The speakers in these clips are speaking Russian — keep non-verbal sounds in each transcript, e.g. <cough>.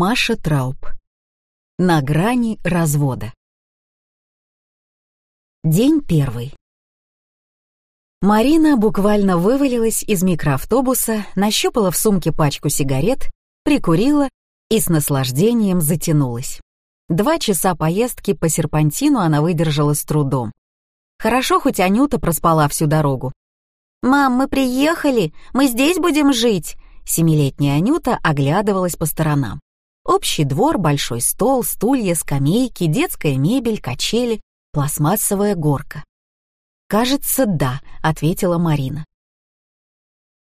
Маша Трауб. На грани развода. День первый. Марина буквально вывалилась из микроавтобуса, нащупала в сумке пачку сигарет, прикурила и с наслаждением затянулась. Два часа поездки по серпантину она выдержала с трудом. Хорошо, хоть Анюта проспала всю дорогу. «Мам, мы приехали, мы здесь будем жить!» Семилетняя Анюта оглядывалась по сторонам. Общий двор, большой стол, стулья, скамейки, детская мебель, качели, пластмассовая горка. «Кажется, да», — ответила Марина.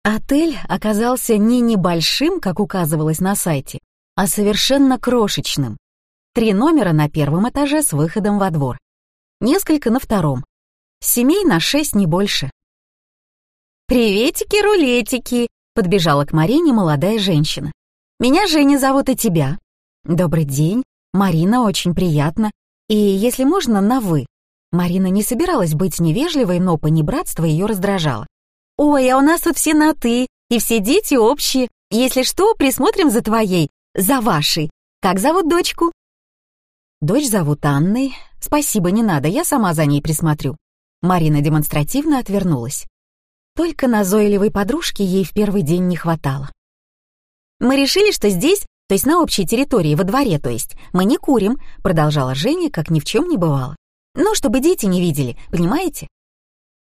Отель оказался не небольшим, как указывалось на сайте, а совершенно крошечным. Три номера на первом этаже с выходом во двор. Несколько на втором. Семей на шесть, не больше. «Приветики-рулетики!» — подбежала к Марине молодая женщина. Меня Женя зовут и тебя». «Добрый день. Марина, очень приятно. И, если можно, на «вы». Марина не собиралась быть невежливой, но понебратство ее раздражало. «Ой, а у нас тут все на «ты», и все дети общие. Если что, присмотрим за твоей, за вашей. Как зовут дочку?» «Дочь зовут Анной. Спасибо, не надо, я сама за ней присмотрю». Марина демонстративно отвернулась. Только назойливой подружки ей в первый день не хватало. Мы решили, что здесь, то есть на общей территории, во дворе, то есть, мы не курим, продолжала Женя, как ни в чем не бывало. Ну, чтобы дети не видели, понимаете?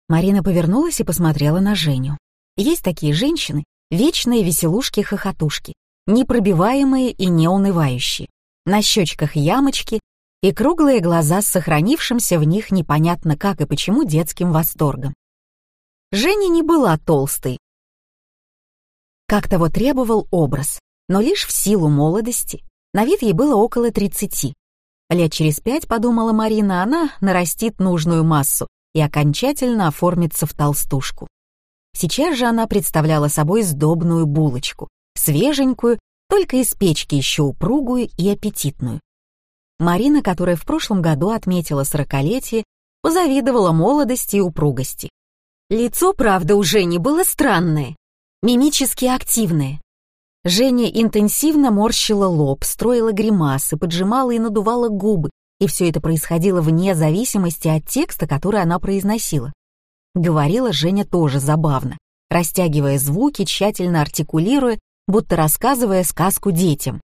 Марина повернулась и посмотрела на Женю. Есть такие женщины, вечные веселушки-хохотушки, непробиваемые и неунывающие. На щечках ямочки и круглые глаза с сохранившимся в них непонятно как и почему детским восторгом. Женя не была толстой, как того требовал образ, но лишь в силу молодости. На вид ей было около 30. Лет через пять, подумала Марина, она нарастит нужную массу и окончательно оформится в толстушку. Сейчас же она представляла собой сдобную булочку, свеженькую, только из печки еще упругую и аппетитную. Марина, которая в прошлом году отметила сорокалетие, позавидовала молодости и упругости. Лицо, правда, уже не было странное, мимически активные. Женя интенсивно морщила лоб, строила гримасы, поджимала и надувала губы, и все это происходило вне зависимости от текста, который она произносила. Говорила Женя тоже забавно, растягивая звуки, тщательно артикулируя, будто рассказывая сказку детям.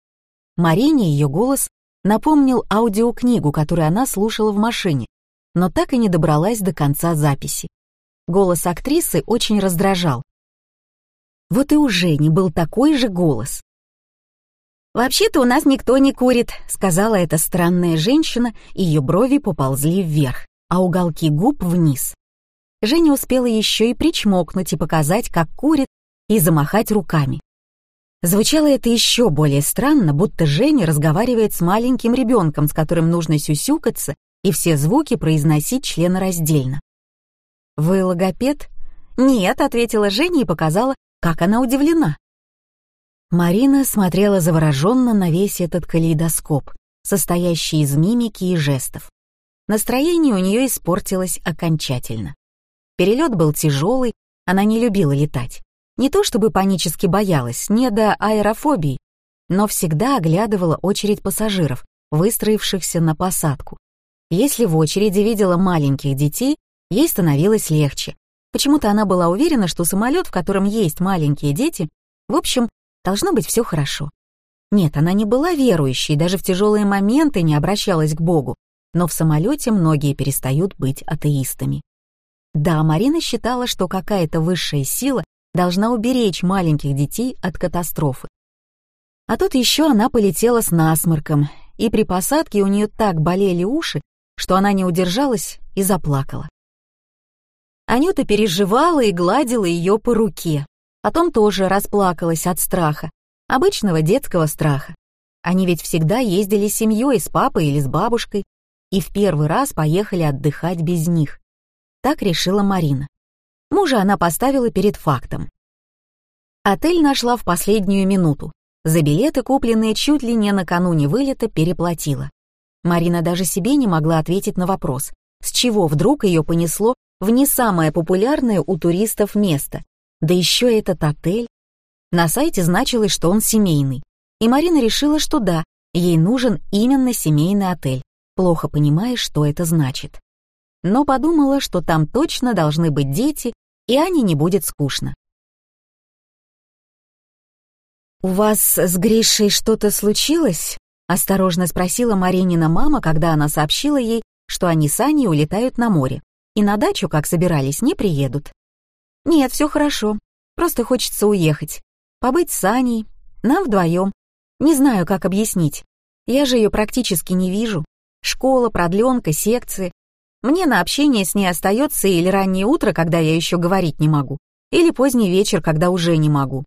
Марине ее голос напомнил аудиокнигу, которую она слушала в машине, но так и не добралась до конца записи. Голос актрисы очень раздражал, вот и у Жени был такой же голос. «Вообще-то у нас никто не курит», — сказала эта странная женщина, и ее брови поползли вверх, а уголки губ вниз. Женя успела еще и причмокнуть и показать, как курит, и замахать руками. Звучало это еще более странно, будто Женя разговаривает с маленьким ребенком, с которым нужно сюсюкаться и все звуки произносить членораздельно. «Вы логопед?» «Нет», — ответила Женя и показала, как она удивлена! Марина смотрела завороженно на весь этот калейдоскоп, состоящий из мимики и жестов. Настроение у нее испортилось окончательно. Перелет был тяжелый, она не любила летать. Не то чтобы панически боялась, не до аэрофобии, но всегда оглядывала очередь пассажиров, выстроившихся на посадку. Если в очереди видела маленьких детей, ей становилось легче, Почему-то она была уверена, что самолет, в котором есть маленькие дети, в общем, должно быть все хорошо. Нет, она не была верующей, даже в тяжелые моменты не обращалась к Богу, но в самолете многие перестают быть атеистами. Да, Марина считала, что какая-то высшая сила должна уберечь маленьких детей от катастрофы. А тут еще она полетела с насморком, и при посадке у нее так болели уши, что она не удержалась и заплакала. Анюта переживала и гладила ее по руке. Потом тоже расплакалась от страха, обычного детского страха. Они ведь всегда ездили с семьей, с папой или с бабушкой, и в первый раз поехали отдыхать без них. Так решила Марина. Мужа она поставила перед фактом. Отель нашла в последнюю минуту. За билеты, купленные чуть ли не накануне вылета, переплатила. Марина даже себе не могла ответить на вопрос, с чего вдруг ее понесло в не самое популярное у туристов место. Да еще этот отель. На сайте значилось, что он семейный. И Марина решила, что да, ей нужен именно семейный отель, плохо понимая, что это значит. Но подумала, что там точно должны быть дети, и Ане не будет скучно. «У вас с Гришей что-то случилось?» — осторожно спросила Маринина мама, когда она сообщила ей, что они с Аней улетают на море и на дачу, как собирались, не приедут. «Нет, все хорошо. Просто хочется уехать. Побыть с Аней. Нам вдвоем. Не знаю, как объяснить. Я же ее практически не вижу. Школа, продленка, секции. Мне на общение с ней остается или раннее утро, когда я еще говорить не могу, или поздний вечер, когда уже не могу.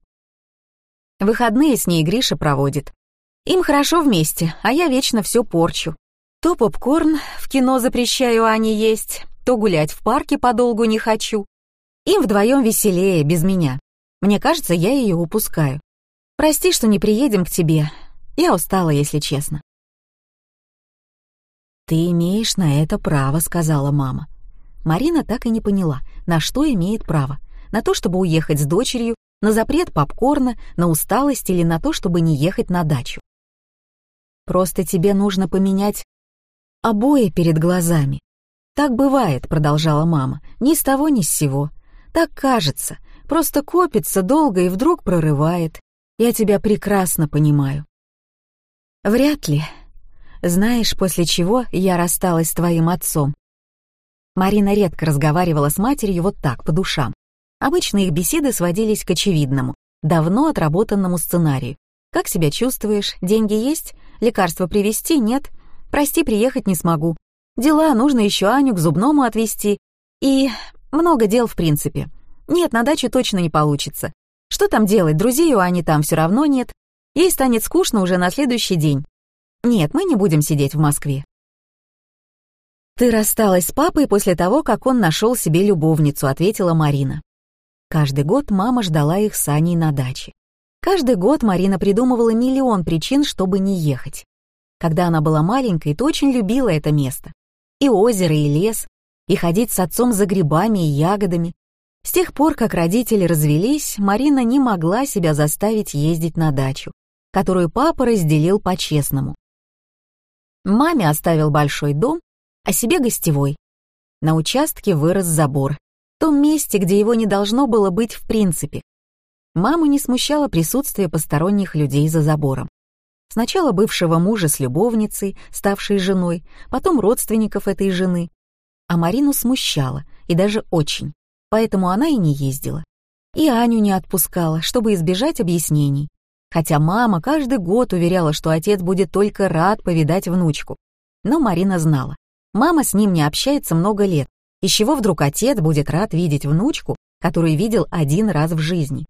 Выходные с ней Гриша проводит. Им хорошо вместе, а я вечно все порчу. То попкорн в кино запрещаю Ане есть, то гулять в парке подолгу не хочу. Им вдвоем веселее, без меня. Мне кажется, я ее упускаю. Прости, что не приедем к тебе. Я устала, если честно. «Ты имеешь на это право», — сказала мама. Марина так и не поняла, на что имеет право. На то, чтобы уехать с дочерью на запрет попкорна, на усталость или на то, чтобы не ехать на дачу. Просто тебе нужно поменять обои перед глазами. Так бывает, продолжала мама, ни с того ни с сего. Так кажется, просто копится долго и вдруг прорывает. Я тебя прекрасно понимаю. Вряд ли. Знаешь, после чего я рассталась с твоим отцом? Марина редко разговаривала с матерью вот так, по душам. Обычно их беседы сводились к очевидному, давно отработанному сценарию. Как себя чувствуешь? Деньги есть? Лекарства привезти? Нет? Прости, приехать не смогу. Дела, нужно еще Аню к зубному отвезти. И много дел в принципе. Нет, на даче точно не получится. Что там делать? Друзей у Ани там все равно нет. Ей станет скучно уже на следующий день. Нет, мы не будем сидеть в Москве. «Ты рассталась с папой после того, как он нашел себе любовницу», — ответила Марина. Каждый год мама ждала их с Аней на даче. Каждый год Марина придумывала миллион причин, чтобы не ехать. Когда она была маленькой, то очень любила это место. И озеро, и лес, и ходить с отцом за грибами и ягодами. С тех пор, как родители развелись, Марина не могла себя заставить ездить на дачу, которую папа разделил по-честному. Маме оставил большой дом, а себе гостевой. На участке вырос забор, том месте, где его не должно было быть в принципе. Маму не смущало присутствие посторонних людей за забором. Сначала бывшего мужа с любовницей, ставшей женой, потом родственников этой жены. А Марину смущало, и даже очень, поэтому она и не ездила. И Аню не отпускала, чтобы избежать объяснений. Хотя мама каждый год уверяла, что отец будет только рад повидать внучку. Но Марина знала, мама с ним не общается много лет, из чего вдруг отец будет рад видеть внучку, которую видел один раз в жизни?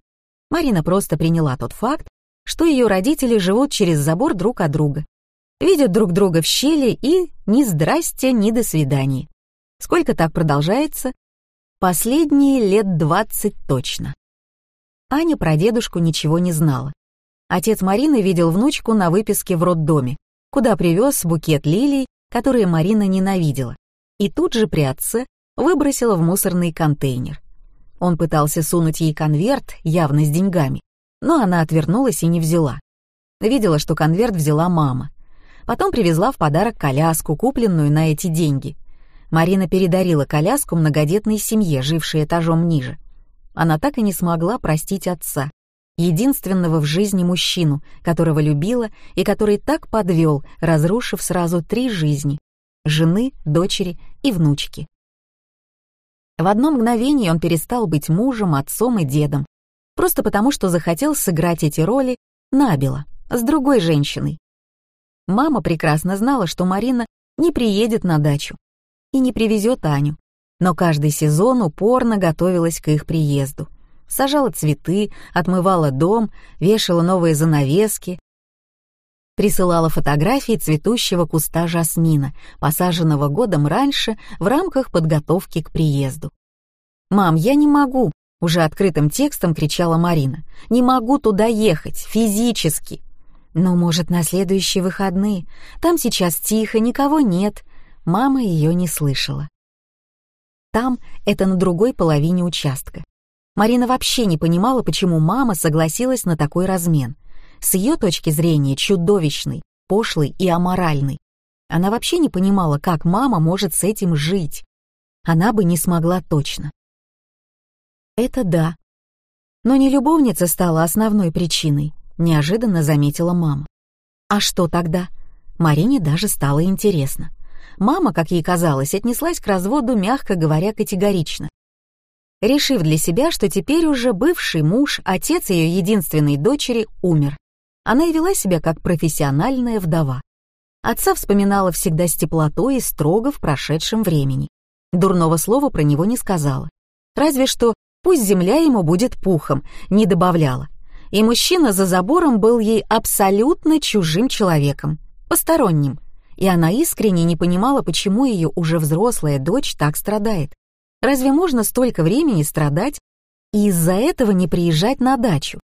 Марина просто приняла тот факт, что ее родители живут через забор друг от друга, видят друг друга в щели и ни здрасте, ни до свидания. Сколько так продолжается? Последние лет двадцать точно. Аня про дедушку ничего не знала. Отец Марины видел внучку на выписке в роддоме, куда привез букет лилий, которые Марина ненавидела. И тут же при отце выбросила в мусорный контейнер. Он пытался сунуть ей конверт, явно с деньгами, но она отвернулась и не взяла. Видела, что конверт взяла мама. Потом привезла в подарок коляску, купленную на эти деньги. Марина передарила коляску многодетной семье, жившей этажом ниже. Она так и не смогла простить отца, единственного в жизни мужчину, которого любила и который так подвел, разрушив сразу три жизни — жены, дочери и внучки. В одно мгновение он перестал быть мужем, отцом и дедом, просто потому что захотел сыграть эти роли набело, с другой женщиной. Мама прекрасно знала, что Марина не приедет на дачу и не привезет Аню, но каждый сезон упорно готовилась к их приезду. Сажала цветы, отмывала дом, вешала новые занавески, присылала фотографии цветущего куста жасмина, посаженного годом раньше в рамках подготовки к приезду. «Мам, я не могу!» — уже открытым текстом кричала Марина. «Не могу туда ехать, физически!» «Но, может, на следующие выходные? Там сейчас тихо, никого нет». Мама ее не слышала. Там — это на другой половине участка. Марина вообще не понимала, почему мама согласилась на такой размен — с ее точки зрения чудовищный, пошлый и аморальный. Она вообще не понимала, как мама может с этим жить. Она бы не смогла точно. Это да. Но не любовница стала основной причиной, неожиданно заметила мама. А что тогда? Марине даже стало интересно. Мама, как ей казалось, отнеслась к разводу, мягко говоря, категорично. Решив для себя, что теперь уже бывший муж, отец ее единственной дочери, умер. Она и вела себя как профессиональная вдова. Отца вспоминала всегда с теплотой и строго в прошедшем времени. Дурного слова про него не сказала. Разве что «пусть земля ему будет пухом», не добавляла. И мужчина за забором был ей абсолютно чужим человеком, посторонним. И она искренне не понимала, почему ее уже взрослая дочь так страдает. Разве можно столько времени страдать и из-за этого не приезжать на дачу?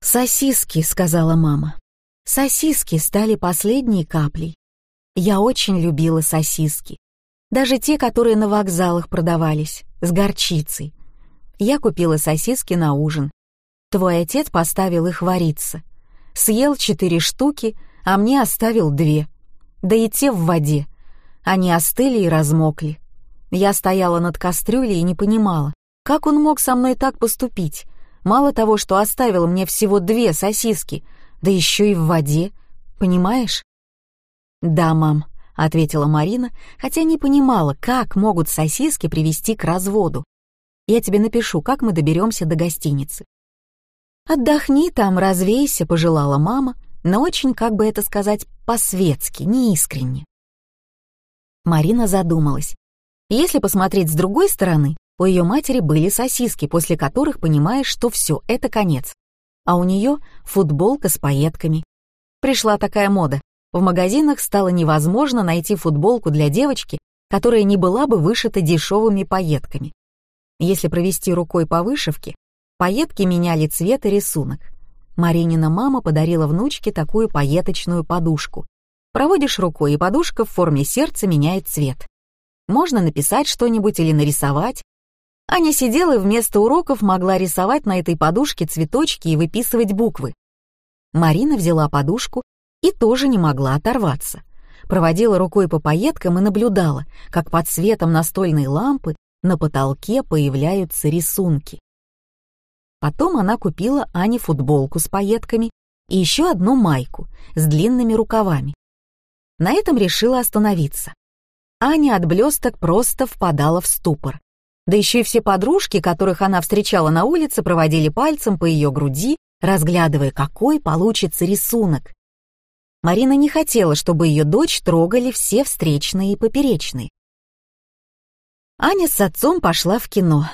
«Сосиски», — сказала мама. Сосиски стали последней каплей. Я очень любила сосиски. Даже те, которые на вокзалах продавались, с горчицей. Я купила сосиски на ужин. Твой отец поставил их вариться. Съел четыре штуки, а мне оставил две. Да и те в воде. Они остыли и размокли. Я стояла над кастрюлей и не понимала, как он мог со мной так поступить. Мало того, что оставил мне всего две сосиски, да еще и в воде, понимаешь? «Да, мам», — ответила Марина, хотя не понимала, как могут сосиски привести к разводу. «Я тебе напишу, как мы доберемся до гостиницы». «Отдохни там, развейся», — пожелала мама, но очень, как бы это сказать, по-светски, неискренне. Марина задумалась. Если посмотреть с другой стороны, у ее матери были сосиски, после которых понимаешь, что все, это конец. А у нее футболка с пайетками. Пришла такая мода. В магазинах стало невозможно найти футболку для девочки, которая не была бы вышита дешевыми пайетками. Если провести рукой по вышивке, пайетки меняли цвет и рисунок. Маринина мама подарила внучке такую пайеточную подушку. Проводишь рукой, и подушка в форме сердца меняет цвет. Можно написать что-нибудь или нарисовать. Аня сидела и вместо уроков могла рисовать на этой подушке цветочки и выписывать буквы. Марина взяла подушку и тоже не могла оторваться. Проводила рукой по пайеткам и наблюдала, как под светом настольной лампы на потолке появляются рисунки. Потом она купила Ане футболку с пайетками и еще одну майку с длинными рукавами. На этом решила остановиться. Аня от блесток просто впадала в ступор. Да еще и все подружки, которых она встречала на улице, проводили пальцем по ее груди, разглядывая, какой получится рисунок. Марина не хотела, чтобы ее дочь трогали все встречные и поперечные. Аня с отцом пошла в кино.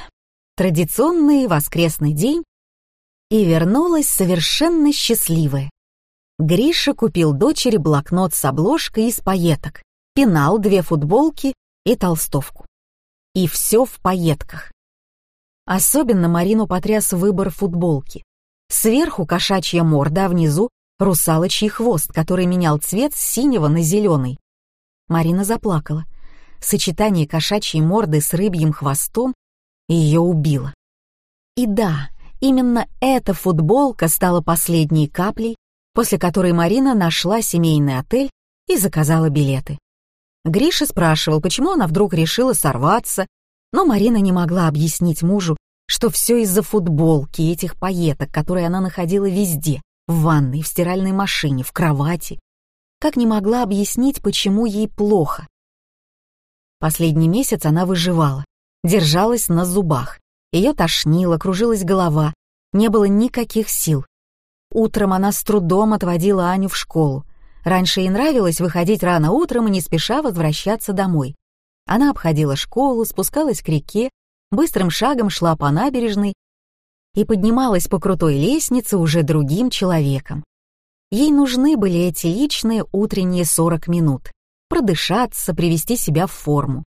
Традиционный воскресный день и вернулась совершенно счастливая. Гриша купил дочери блокнот с обложкой из пайеток пенал, две футболки и толстовку. И все в пайетках. Особенно Марину потряс выбор футболки. Сверху кошачья морда, а внизу русалочий хвост, который менял цвет с синего на зеленый. Марина заплакала. Сочетание кошачьей морды с рыбьим хвостом ее убило. И да, именно эта футболка стала последней каплей, после которой Марина нашла семейный отель и заказала билеты. Гриша спрашивал, почему она вдруг решила сорваться, но Марина не могла объяснить мужу, что все из-за футболки и этих пайеток, которые она находила везде, в ванной, в стиральной машине, в кровати. Как не могла объяснить, почему ей плохо. Последний месяц она выживала, держалась на зубах. Ее тошнило, кружилась голова, не было никаких сил. Утром она с трудом отводила Аню в школу, Раньше ей нравилось выходить рано утром и не спеша возвращаться домой. Она обходила школу, спускалась к реке, быстрым шагом шла по набережной и поднималась по крутой лестнице уже другим человеком. Ей нужны были эти личные утренние 40 минут, продышаться, привести себя в форму.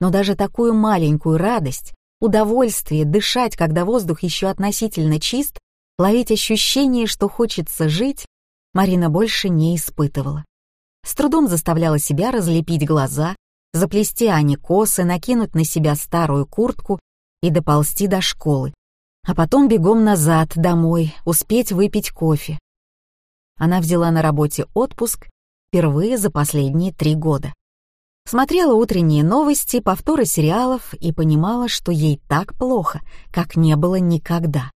Но даже такую маленькую радость, удовольствие дышать, когда воздух еще относительно чист, ловить ощущение, что хочется жить, Марина больше не испытывала. С трудом заставляла себя разлепить глаза, заплести Ане косы, накинуть на себя старую куртку и доползти до школы. А потом бегом назад, домой, успеть выпить кофе. Она взяла на работе отпуск впервые за последние три года. Смотрела утренние новости, повторы сериалов и понимала, что ей так плохо, как не было никогда.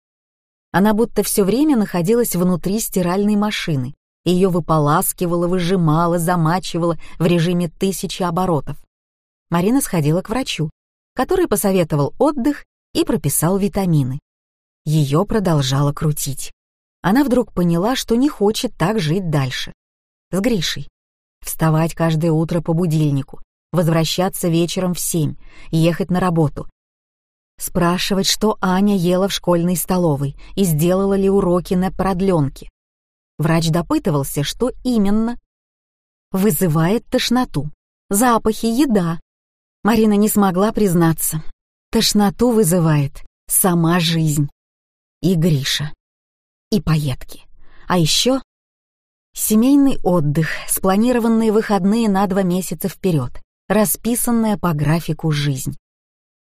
Она будто все время находилась внутри стиральной машины. Ее выполаскивала, выжимала, замачивала в режиме тысячи оборотов. Марина сходила к врачу, который посоветовал отдых и прописал витамины. Ее продолжало крутить. Она вдруг поняла, что не хочет так жить дальше. С Гришей. Вставать каждое утро по будильнику, возвращаться вечером в семь, ехать на работу. Спрашивать, что Аня ела в школьной столовой и сделала ли уроки на продленке. Врач допытывался, что именно. Вызывает тошноту. Запахи, еда. Марина не смогла признаться. Тошноту вызывает сама жизнь. И Гриша. И поедки. А еще семейный отдых, спланированные выходные на два месяца вперед, расписанная по графику жизнь.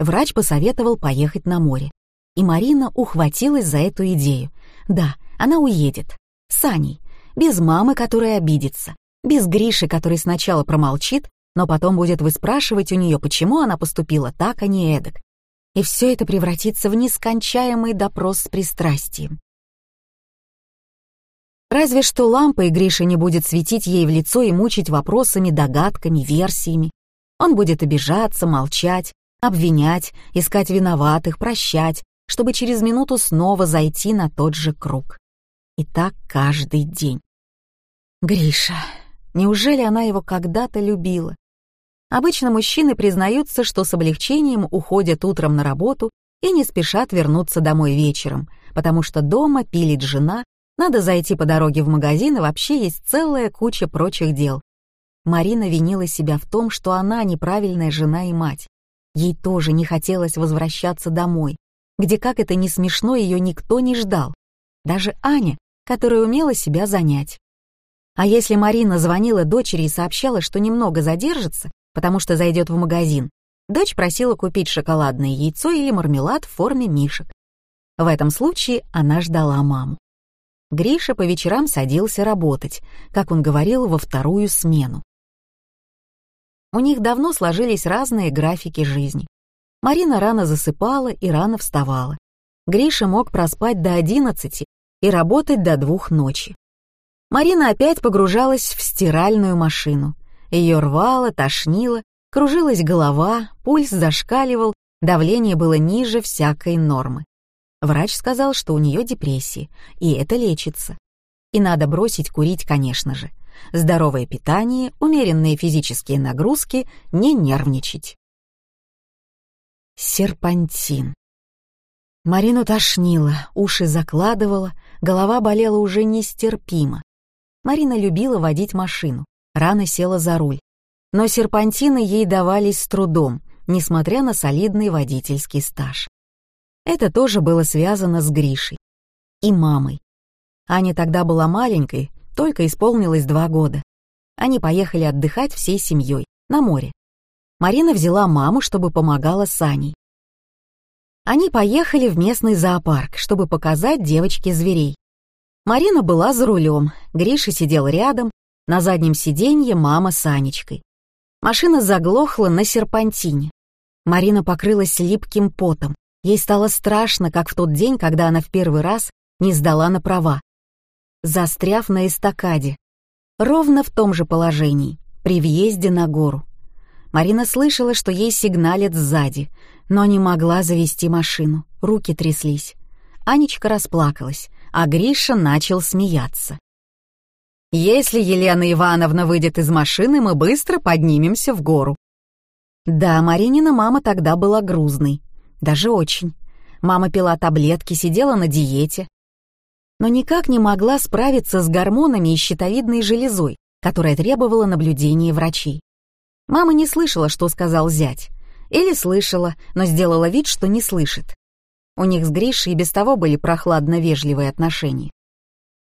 Врач посоветовал поехать на море. И Марина ухватилась за эту идею. Да, она уедет. С Аней. Без мамы, которая обидится. Без Гриши, который сначала промолчит, но потом будет выспрашивать у нее, почему она поступила так, а не эдак. И все это превратится в нескончаемый допрос с пристрастием. Разве что лампой Гриша не будет светить ей в лицо и мучить вопросами, догадками, версиями. Он будет обижаться, молчать, обвинять, искать виноватых, прощать, чтобы через минуту снова зайти на тот же круг. И так каждый день. Гриша. Неужели она его когда-то любила? Обычно мужчины признаются, что с облегчением уходят утром на работу и не спешат вернуться домой вечером, потому что дома пилит жена, надо зайти по дороге в магазин и вообще есть целая куча прочих дел. Марина винила себя в том, что она неправильная жена и мать. Ей тоже не хотелось возвращаться домой, где, как это не смешно, ее никто не ждал. Даже Аня, которая умела себя занять. А если Марина звонила дочери и сообщала, что немного задержится, потому что зайдет в магазин. Дочь просила купить шоколадное яйцо или мармелад в форме мишек. В этом случае она ждала маму. Гриша по вечерам садился работать, как он говорил, во вторую смену. У них давно сложились разные графики жизни. Марина рано засыпала и рано вставала. Гриша мог проспать до одиннадцати и работать до двух ночи. Марина опять погружалась в стиральную машину — ее рвало, тошнило, кружилась голова, пульс зашкаливал, давление было ниже всякой нормы. Врач сказал, что у нее депрессия, и это лечится. И надо бросить курить, конечно же. Здоровое питание, умеренные физические нагрузки, не нервничать. Серпантин. Марину тошнило, уши закладывало, голова болела уже нестерпимо. Марина любила водить машину, рано села за руль. Но серпантины ей давались с трудом, несмотря на солидный водительский стаж. Это тоже было связано с Гришей. И мамой. Аня тогда была маленькой, только исполнилось два года. Они поехали отдыхать всей семьей, на море. Марина взяла маму, чтобы помогала с Аней. Они поехали в местный зоопарк, чтобы показать девочке зверей. Марина была за рулем, Гриша сидел рядом, на заднем сиденье мама с Анечкой. Машина заглохла на серпантине. Марина покрылась липким потом. Ей стало страшно, как в тот день, когда она в первый раз не сдала на права. Застряв на эстакаде. Ровно в том же положении, при въезде на гору. Марина слышала, что ей сигналят сзади, но не могла завести машину, руки тряслись. Анечка расплакалась, а Гриша начал смеяться. Если Елена Ивановна выйдет из машины, мы быстро поднимемся в гору. Да, Маринина мама тогда была грузной, даже очень. Мама пила таблетки, сидела на диете, но никак не могла справиться с гормонами и щитовидной железой, которая требовала наблюдения врачей. Мама не слышала, что сказал зять. Или слышала, но сделала вид, что не слышит. У них с Гришей и без того были прохладно-вежливые отношения.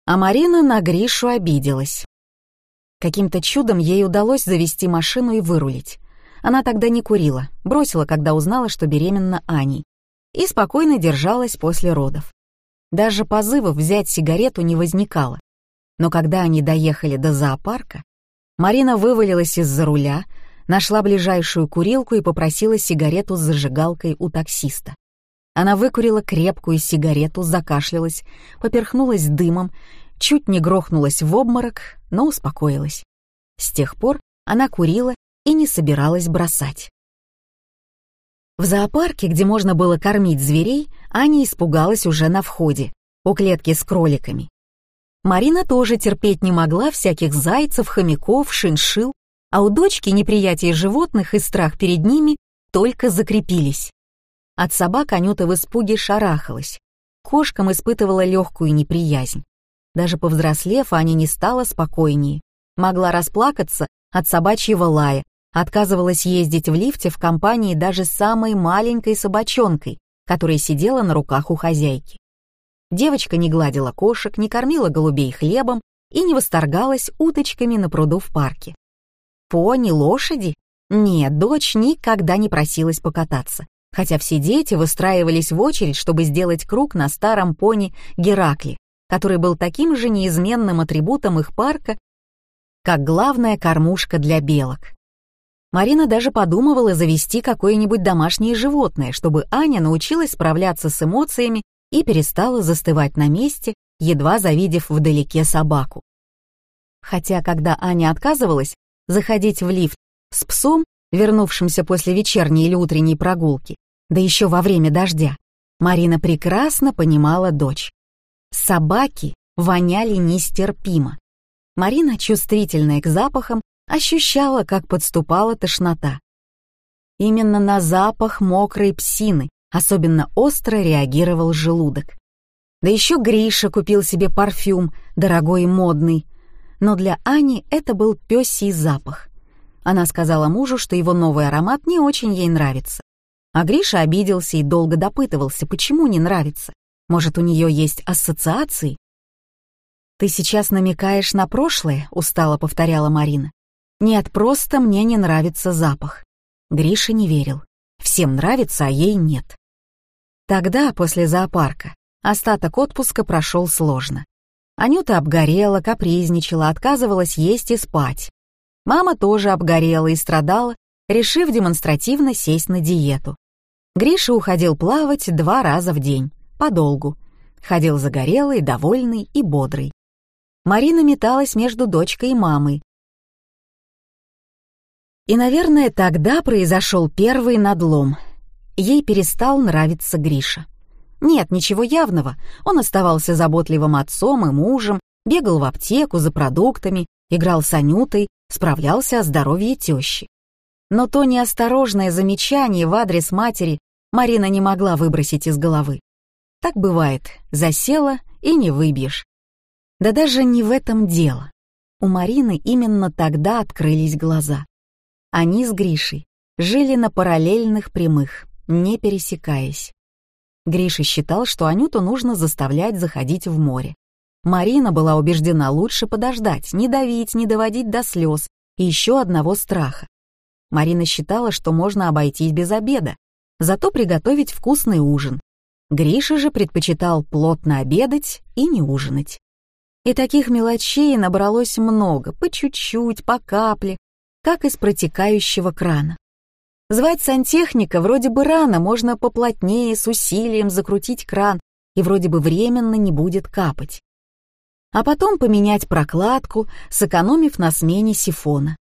А Марина на Гришу обиделась. Каким-то чудом ей удалось завести машину и вырулить. Она тогда не курила, бросила, когда узнала, что беременна Аней. и спокойно держалась после родов. Даже позывов взять сигарету не возникало. Но когда они доехали до зоопарка, Марина вывалилась из-за руля, нашла ближайшую курилку и попросила сигарету с зажигалкой у таксиста. Она выкурила крепкую сигарету, закашлялась, поперхнулась дымом, чуть не грохнулась в обморок, но успокоилась. С тех пор она курила и не собиралась бросать. В зоопарке, где можно было кормить зверей, Аня испугалась уже на входе, у клетки с кроликами. Марина тоже терпеть не могла всяких зайцев, хомяков, шиншил, а у дочки неприятие животных и страх перед ними только закрепились. От собак Анюта в испуге шарахалась. Кошкам испытывала легкую неприязнь. Даже повзрослев, Аня не стала спокойнее. Могла расплакаться от собачьего лая, отказывалась ездить в лифте в компании даже самой маленькой собачонкой, которая сидела на руках у хозяйки. Девочка не гладила кошек, не кормила голубей хлебом и не восторгалась уточками на пруду в парке. Пони, лошади? Нет, дочь никогда не просилась покататься, хотя все дети выстраивались в очередь, чтобы сделать круг на старом пони Геракле, который был таким же неизменным атрибутом их парка, как главная кормушка для белок. Марина даже подумывала завести какое-нибудь домашнее животное, чтобы Аня научилась справляться с эмоциями и перестала застывать на месте, едва завидев вдалеке собаку. Хотя, когда Аня отказывалась заходить в лифт с псом, вернувшимся после вечерней или утренней прогулки, да еще во время дождя, Марина прекрасно понимала дочь. Собаки воняли нестерпимо. Марина, чувствительная к запахам, ощущала, как подступала тошнота. Именно на запах мокрой псины особенно остро реагировал желудок. Да еще Гриша купил себе парфюм, дорогой и модный. Но для Ани это был пёсий запах. Она сказала мужу, что его новый аромат не очень ей нравится. А Гриша обиделся и долго допытывался, почему не нравится. Может, у нее есть ассоциации? «Ты сейчас намекаешь на прошлое?» — устало повторяла Марина. Нет, просто мне не нравится запах. Гриша не верил. Всем нравится, а ей нет. Тогда, после зоопарка, остаток отпуска прошел сложно. Анюта обгорела, капризничала, отказывалась есть и спать. Мама тоже обгорела и страдала, решив демонстративно сесть на диету. Гриша уходил плавать два раза в день, подолгу. Ходил загорелый, довольный и бодрый. Марина металась между дочкой и мамой, и, наверное, тогда произошел первый надлом. Ей перестал нравиться Гриша. Нет, ничего явного. Он оставался заботливым отцом и мужем, бегал в аптеку за продуктами, играл с Анютой, справлялся о здоровье тещи. Но то неосторожное замечание в адрес матери Марина не могла выбросить из головы. Так бывает, засела и не выбьешь. Да даже не в этом дело. У Марины именно тогда открылись глаза. Они с Гришей жили на параллельных прямых, не пересекаясь. Гриша считал, что Анюту нужно заставлять заходить в море. Марина была убеждена лучше подождать, не давить, не доводить до слез и еще одного страха. Марина считала, что можно обойтись без обеда, зато приготовить вкусный ужин. Гриша же предпочитал плотно обедать и не ужинать. И таких мелочей набралось много, по чуть-чуть, по капле, как из протекающего крана. Звать сантехника вроде бы рано, можно поплотнее, с усилием закрутить кран, и вроде бы временно не будет капать. А потом поменять прокладку, сэкономив на смене сифона.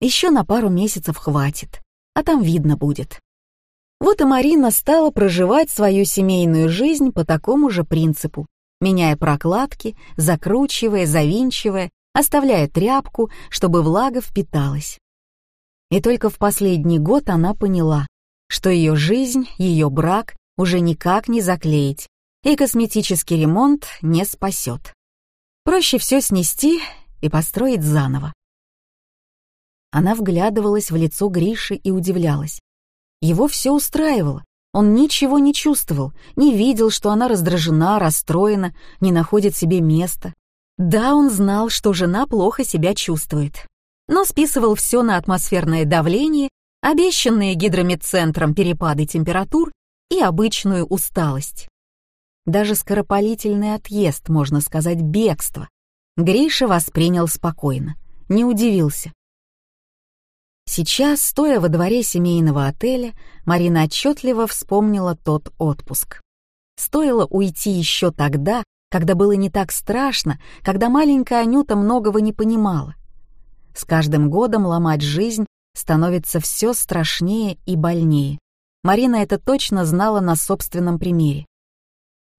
Еще на пару месяцев хватит, а там видно будет. Вот и Марина стала проживать свою семейную жизнь по такому же принципу, меняя прокладки, закручивая, завинчивая, оставляя тряпку, чтобы влага впиталась. И только в последний год она поняла, что ее жизнь, ее брак уже никак не заклеить, и косметический ремонт не спасет. Проще все снести и построить заново. Она вглядывалась в лицо Гриши и удивлялась. Его все устраивало, он ничего не чувствовал, не видел, что она раздражена, расстроена, не находит себе места. Да, он знал, что жена плохо себя чувствует, но списывал все на атмосферное давление, обещанные гидромедцентром перепады температур и обычную усталость. Даже скоропалительный отъезд, можно сказать, бегство, Гриша воспринял спокойно, не удивился. Сейчас, стоя во дворе семейного отеля, Марина отчетливо вспомнила тот отпуск. Стоило уйти еще тогда, когда было не так страшно, когда маленькая Анюта многого не понимала. С каждым годом ломать жизнь становится все страшнее и больнее. Марина это точно знала на собственном примере.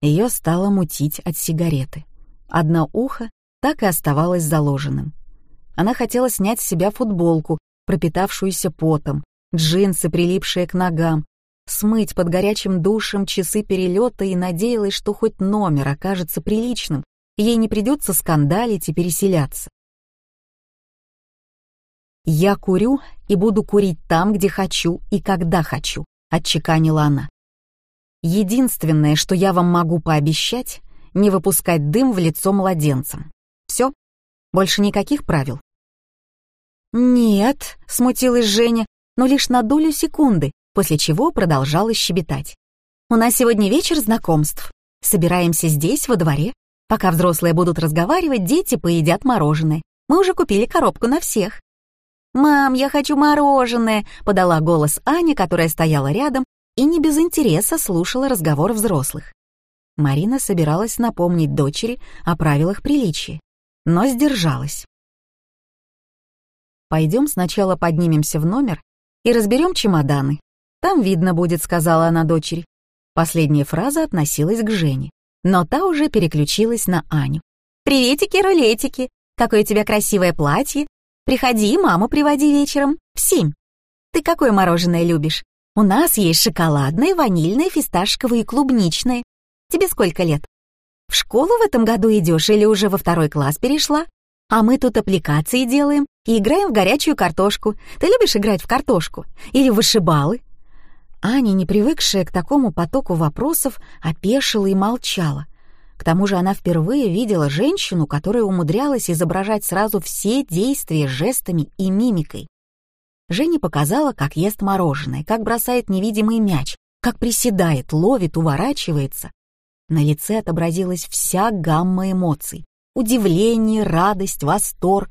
Ее стало мутить от сигареты. Одно ухо так и оставалось заложенным. Она хотела снять с себя футболку, пропитавшуюся потом, джинсы, прилипшие к ногам, смыть под горячим душем часы перелета и надеялась, что хоть номер окажется приличным, ей не придется скандалить и переселяться. «Я курю и буду курить там, где хочу и когда хочу», — отчеканила она. «Единственное, что я вам могу пообещать, не выпускать дым в лицо младенцам. Все? Больше никаких правил?» «Нет», — смутилась Женя, но лишь на долю секунды, после чего продолжала щебетать. «У нас сегодня вечер знакомств. Собираемся здесь, во дворе. Пока взрослые будут разговаривать, дети поедят мороженое. Мы уже купили коробку на всех». «Мам, я хочу мороженое!» — подала голос Аня, которая стояла рядом и не без интереса слушала разговор взрослых. Марина собиралась напомнить дочери о правилах приличия, но сдержалась. «Пойдем сначала поднимемся в номер и разберем чемоданы», там видно будет», — сказала она дочери. Последняя фраза относилась к Жене, но та уже переключилась на Аню. «Приветики-рулетики! Какое у тебя красивое платье! Приходи, маму приводи вечером, в семь. Ты какое мороженое любишь? У нас есть шоколадное, ванильное, фисташковое и клубничное. Тебе сколько лет? В школу в этом году идешь или уже во второй класс перешла? А мы тут аппликации делаем и играем в горячую картошку. Ты любишь играть в картошку? Или в вышибалы? Аня, не привыкшая к такому потоку вопросов, опешила и молчала. К тому же она впервые видела женщину, которая умудрялась изображать сразу все действия жестами и мимикой. Женя показала, как ест мороженое, как бросает невидимый мяч, как приседает, ловит, уворачивается. На лице отобразилась вся гамма эмоций. Удивление, радость, восторг.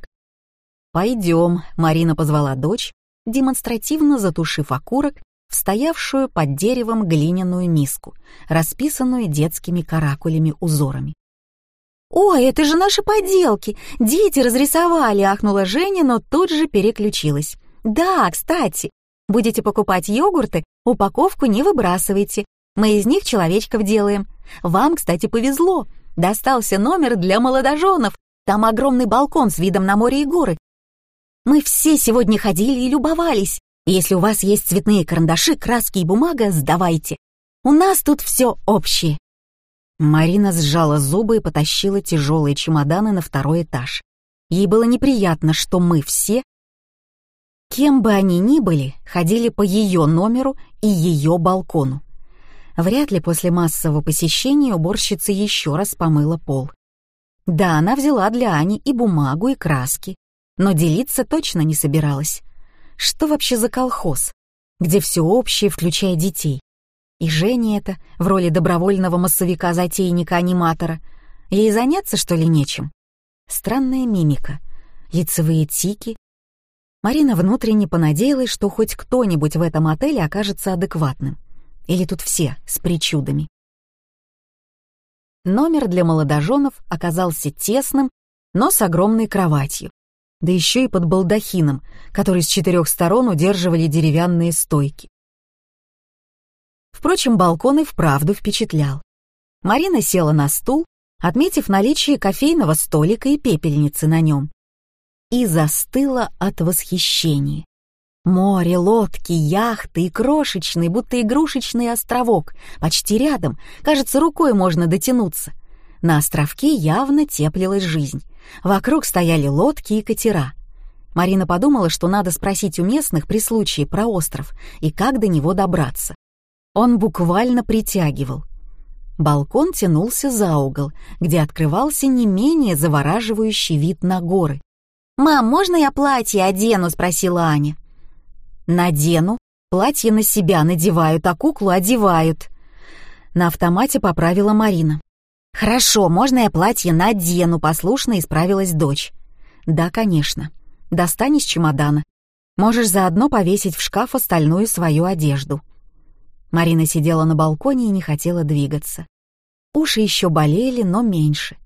«Пойдем», — Марина позвала дочь, демонстративно затушив окурок в стоявшую под деревом глиняную миску, расписанную детскими каракулями-узорами. «Ой, это же наши поделки! Дети разрисовали!» — ахнула Женя, но тут же переключилась. «Да, кстати, будете покупать йогурты, упаковку не выбрасывайте. Мы из них человечков делаем. Вам, кстати, повезло. Достался номер для молодоженов. Там огромный балкон с видом на море и горы. Мы все сегодня ходили и любовались. Если у вас есть цветные карандаши, краски и бумага, сдавайте. У нас тут все общее». Марина сжала зубы и потащила тяжелые чемоданы на второй этаж. Ей было неприятно, что мы все, кем бы они ни были, ходили по ее номеру и ее балкону. Вряд ли после массового посещения уборщица еще раз помыла пол. Да, она взяла для Ани и бумагу, и краски, но делиться точно не собиралась. Что вообще за колхоз, где все общее, включая детей? И Женя это в роли добровольного массовика-затейника-аниматора. Ей заняться, что ли, нечем? Странная мимика, лицевые тики. Марина внутренне понадеялась, что хоть кто-нибудь в этом отеле окажется адекватным. Или тут все с причудами. Номер для молодоженов оказался тесным, но с огромной кроватью да еще и под балдахином, который с четырех сторон удерживали деревянные стойки. Впрочем, балкон и вправду впечатлял. Марина села на стул, отметив наличие кофейного столика и пепельницы на нем, и застыла от восхищения. Море, лодки, яхты и крошечный, будто игрушечный островок, почти рядом, кажется, рукой можно дотянуться. На островке явно теплилась жизнь. Вокруг стояли лодки и катера. Марина подумала, что надо спросить у местных при случае про остров и как до него добраться. Он буквально притягивал. Балкон тянулся за угол, где открывался не менее завораживающий вид на горы. «Мам, можно я платье одену?» — спросила Аня. «Надену, Платье на себя надевают, а куклу одевают. На автомате поправила Марина. «Хорошо, можно я платье надену?» — послушно исправилась дочь. «Да, конечно. Достань из чемодана. Можешь заодно повесить в шкаф остальную свою одежду». Марина сидела на балконе и не хотела двигаться. Уши еще болели, но меньше.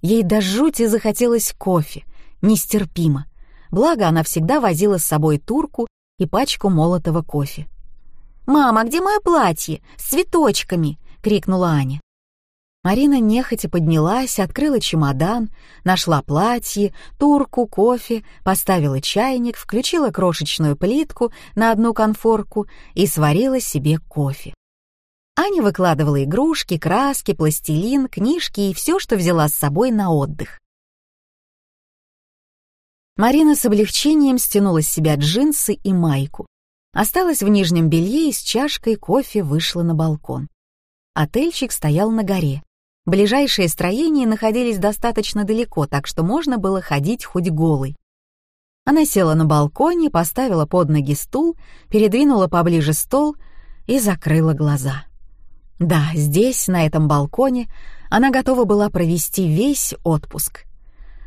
Ей до жути захотелось кофе. Нестерпимо. Благо, она всегда возила с собой турку и пачку молотого кофе. «Мама, где мое платье? С цветочками!» — крикнула Аня. Марина нехотя поднялась, открыла чемодан, нашла платье, турку, кофе, поставила чайник, включила крошечную плитку на одну конфорку и сварила себе кофе. Аня выкладывала игрушки, краски, пластилин, книжки и все, что взяла с собой на отдых. Марина с облегчением стянула с себя джинсы и майку. Осталась в нижнем белье и с чашкой кофе вышла на балкон. Отельчик стоял на горе. Ближайшие строения находились достаточно далеко, так что можно было ходить хоть голой. Она села на балконе, поставила под ноги стул, передвинула поближе стол и закрыла глаза. Да, здесь, на этом балконе, она готова была провести весь отпуск.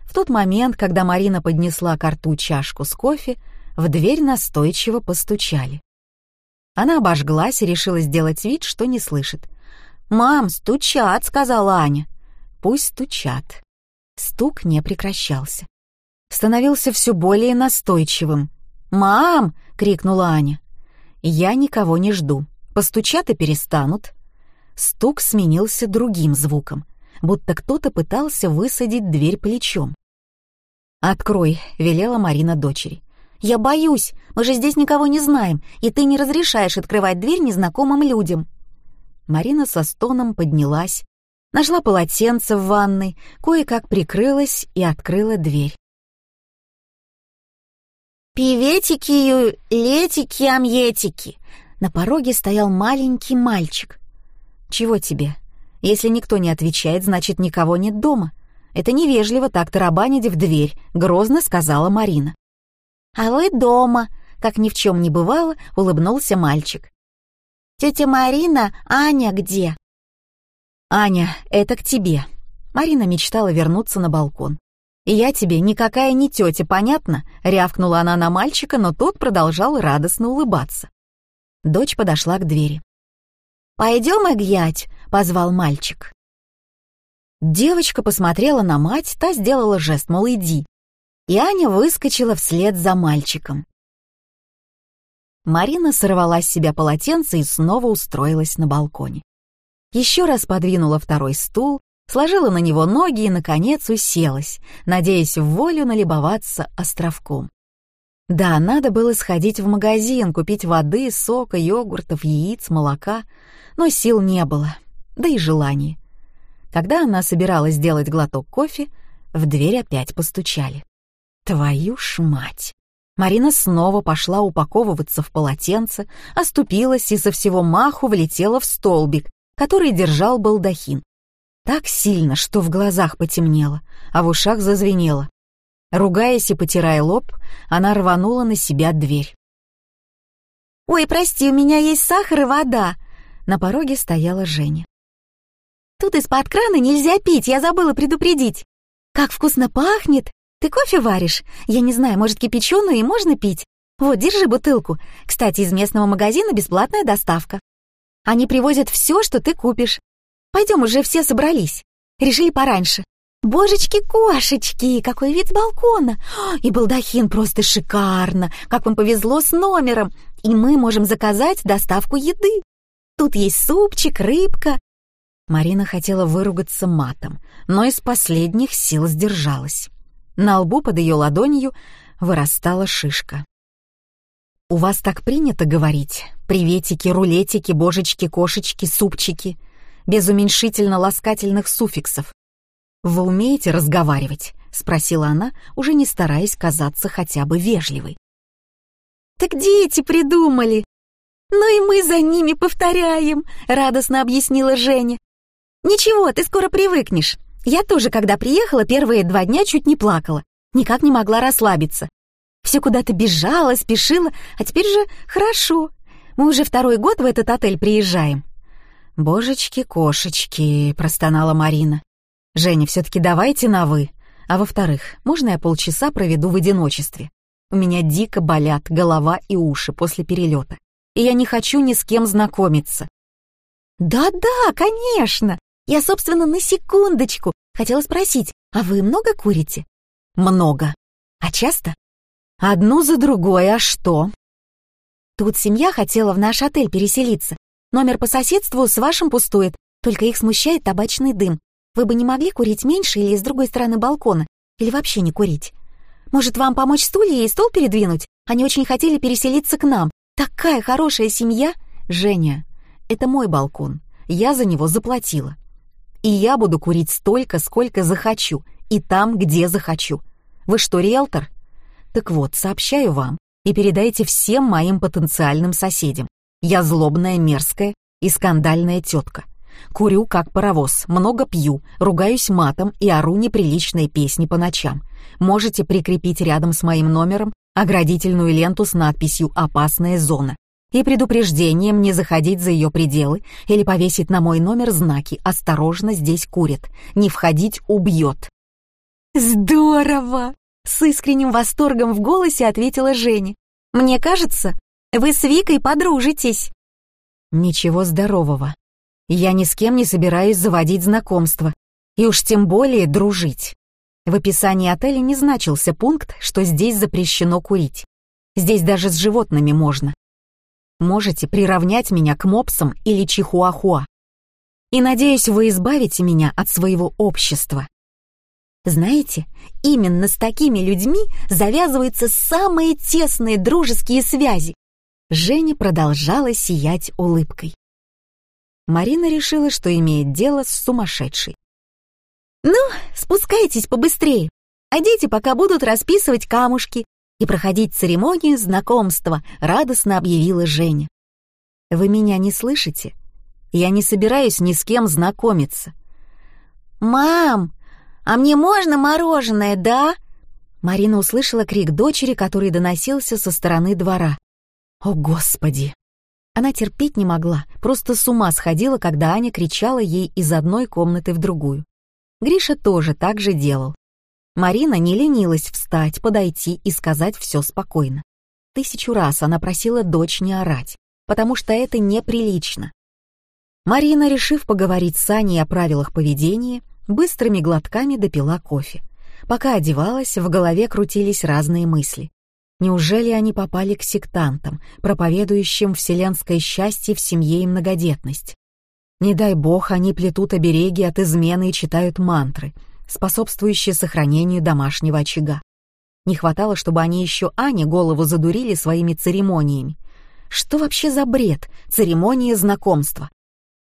В тот момент, когда Марина поднесла к рту чашку с кофе, в дверь настойчиво постучали. Она обожглась и решила сделать вид, что не слышит. «Мам, стучат», — сказала Аня. «Пусть стучат». Стук не прекращался. Становился все более настойчивым. «Мам!» — крикнула Аня. «Я никого не жду. Постучат и перестанут». Стук сменился другим звуком, будто кто-то пытался высадить дверь плечом. «Открой», — велела Марина дочери. «Я боюсь, мы же здесь никого не знаем, и ты не разрешаешь открывать дверь незнакомым людям». Марина со стоном поднялась, нашла полотенце в ванной, кое-как прикрылась и открыла дверь. «Приветики, летики, амьетики!» На пороге стоял маленький мальчик. «Чего тебе? Если никто не отвечает, значит, никого нет дома. Это невежливо так тарабанить в дверь», — грозно сказала Марина. «А вы дома», — как ни в чем не бывало, улыбнулся мальчик. Тетя Марина, Аня где?» «Аня, это к тебе». Марина мечтала вернуться на балкон. «И я тебе никакая не тетя, понятно?» — рявкнула она на мальчика, но тот продолжал радостно улыбаться. Дочь подошла к двери. «Пойдем играть», — позвал мальчик. Девочка посмотрела на мать, та сделала жест, мол, иди. И Аня выскочила вслед за мальчиком. Марина сорвала с себя полотенце и снова устроилась на балконе. Еще раз подвинула второй стул, сложила на него ноги и, наконец, уселась, надеясь в волю налюбоваться островком. Да, надо было сходить в магазин, купить воды, сока, йогуртов, яиц, молока, но сил не было, да и желания. Когда она собиралась сделать глоток кофе, в дверь опять постучали. Твою ж мать! Марина снова пошла упаковываться в полотенце, оступилась и со всего маху влетела в столбик, который держал балдахин. Так сильно, что в глазах потемнело, а в ушах зазвенело. Ругаясь и потирая лоб, она рванула на себя дверь. «Ой, прости, у меня есть сахар и вода!» На пороге стояла Женя. «Тут из-под крана нельзя пить, я забыла предупредить!» «Как вкусно пахнет! Ты кофе варишь? Я не знаю, может, кипяченую и можно пить? Вот, держи бутылку. Кстати, из местного магазина бесплатная доставка. Они привозят все, что ты купишь. Пойдем, уже все собрались. Решили пораньше. Божечки-кошечки, какой вид с балкона! И балдахин просто шикарно! Как вам повезло с номером! И мы можем заказать доставку еды. Тут есть супчик, рыбка. Марина хотела выругаться матом, но из последних сил сдержалась. На лбу под ее ладонью вырастала шишка. «У вас так принято говорить? Приветики, рулетики, божечки, кошечки, супчики, без уменьшительно-ласкательных суффиксов. Вы умеете разговаривать?» — спросила она, уже не стараясь казаться хотя бы вежливой. «Так дети придумали!» «Ну и мы за ними повторяем», — радостно объяснила Женя. «Ничего, ты скоро привыкнешь. Я тоже, когда приехала, первые два дня чуть не плакала. Никак не могла расслабиться. Все куда-то бежала, спешила, а теперь же хорошо. Мы уже второй год в этот отель приезжаем». «Божечки-кошечки», — простонала Марина. «Женя, все-таки давайте на «вы». А во-вторых, можно я полчаса проведу в одиночестве? У меня дико болят голова и уши после перелета, и я не хочу ни с кем знакомиться». «Да-да, конечно! Я, собственно, на секундочку хотела спросить, а вы много курите?» «Много. А часто?» «Одну за другой, а что?» «Тут семья хотела в наш отель переселиться, Номер по соседству с вашим пустует, только их смущает табачный дым. Вы бы не могли курить меньше или с другой стороны балкона, или вообще не курить? Может, вам помочь стулья и стол передвинуть? Они очень хотели переселиться к нам. Такая хорошая семья!» «Женя, это мой балкон. Я за него заплатила. И я буду курить столько, сколько захочу, и там, где захочу. Вы что, риэлтор? Так вот, сообщаю вам и передайте всем моим потенциальным соседям. Я злобная, мерзкая и скандальная тетка. Курю, как паровоз, много пью, ругаюсь матом и ору неприличные песни по ночам. Можете прикрепить рядом с моим номером оградительную ленту с надписью «Опасная зона» и предупреждением не заходить за ее пределы или повесить на мой номер знаки «Осторожно, здесь курят», «Не входить, убьет». «Здорово!» — с искренним восторгом в голосе ответила Женя. «Мне кажется, вы с Викой подружитесь». Ничего здорового. Я ни с кем не собираюсь заводить знакомства, и уж тем более дружить. В описании отеля не значился пункт, что здесь запрещено курить. Здесь даже с животными можно. Можете приравнять меня к мопсам или чихуахуа. И надеюсь, вы избавите меня от своего общества. Знаете, именно с такими людьми завязываются самые тесные дружеские связи. Женя продолжала сиять улыбкой. Марина решила, что имеет дело с сумасшедшей. «Ну, спускайтесь побыстрее, а дети пока будут расписывать камушки и проходить церемонию знакомства», — радостно объявила Женя. «Вы меня не слышите? Я не собираюсь ни с кем знакомиться». «Мам, а мне можно мороженое, да?» Марина услышала крик дочери, который доносился со стороны двора. О, Господи! Она терпеть не могла, просто с ума сходила, когда Аня кричала ей из одной комнаты в другую. Гриша тоже так же делал. Марина не ленилась встать, подойти и сказать все спокойно. Тысячу раз она просила дочь не орать, потому что это неприлично. Марина, решив поговорить с Аней о правилах поведения, быстрыми глотками допила кофе. Пока одевалась, в голове крутились разные мысли. Неужели они попали к сектантам, проповедующим вселенское счастье в семье и многодетность? Не дай бог, они плетут обереги от измены и читают мантры, способствующие сохранению домашнего очага. Не хватало, чтобы они еще Ане голову задурили своими церемониями. Что вообще за бред? Церемония знакомства.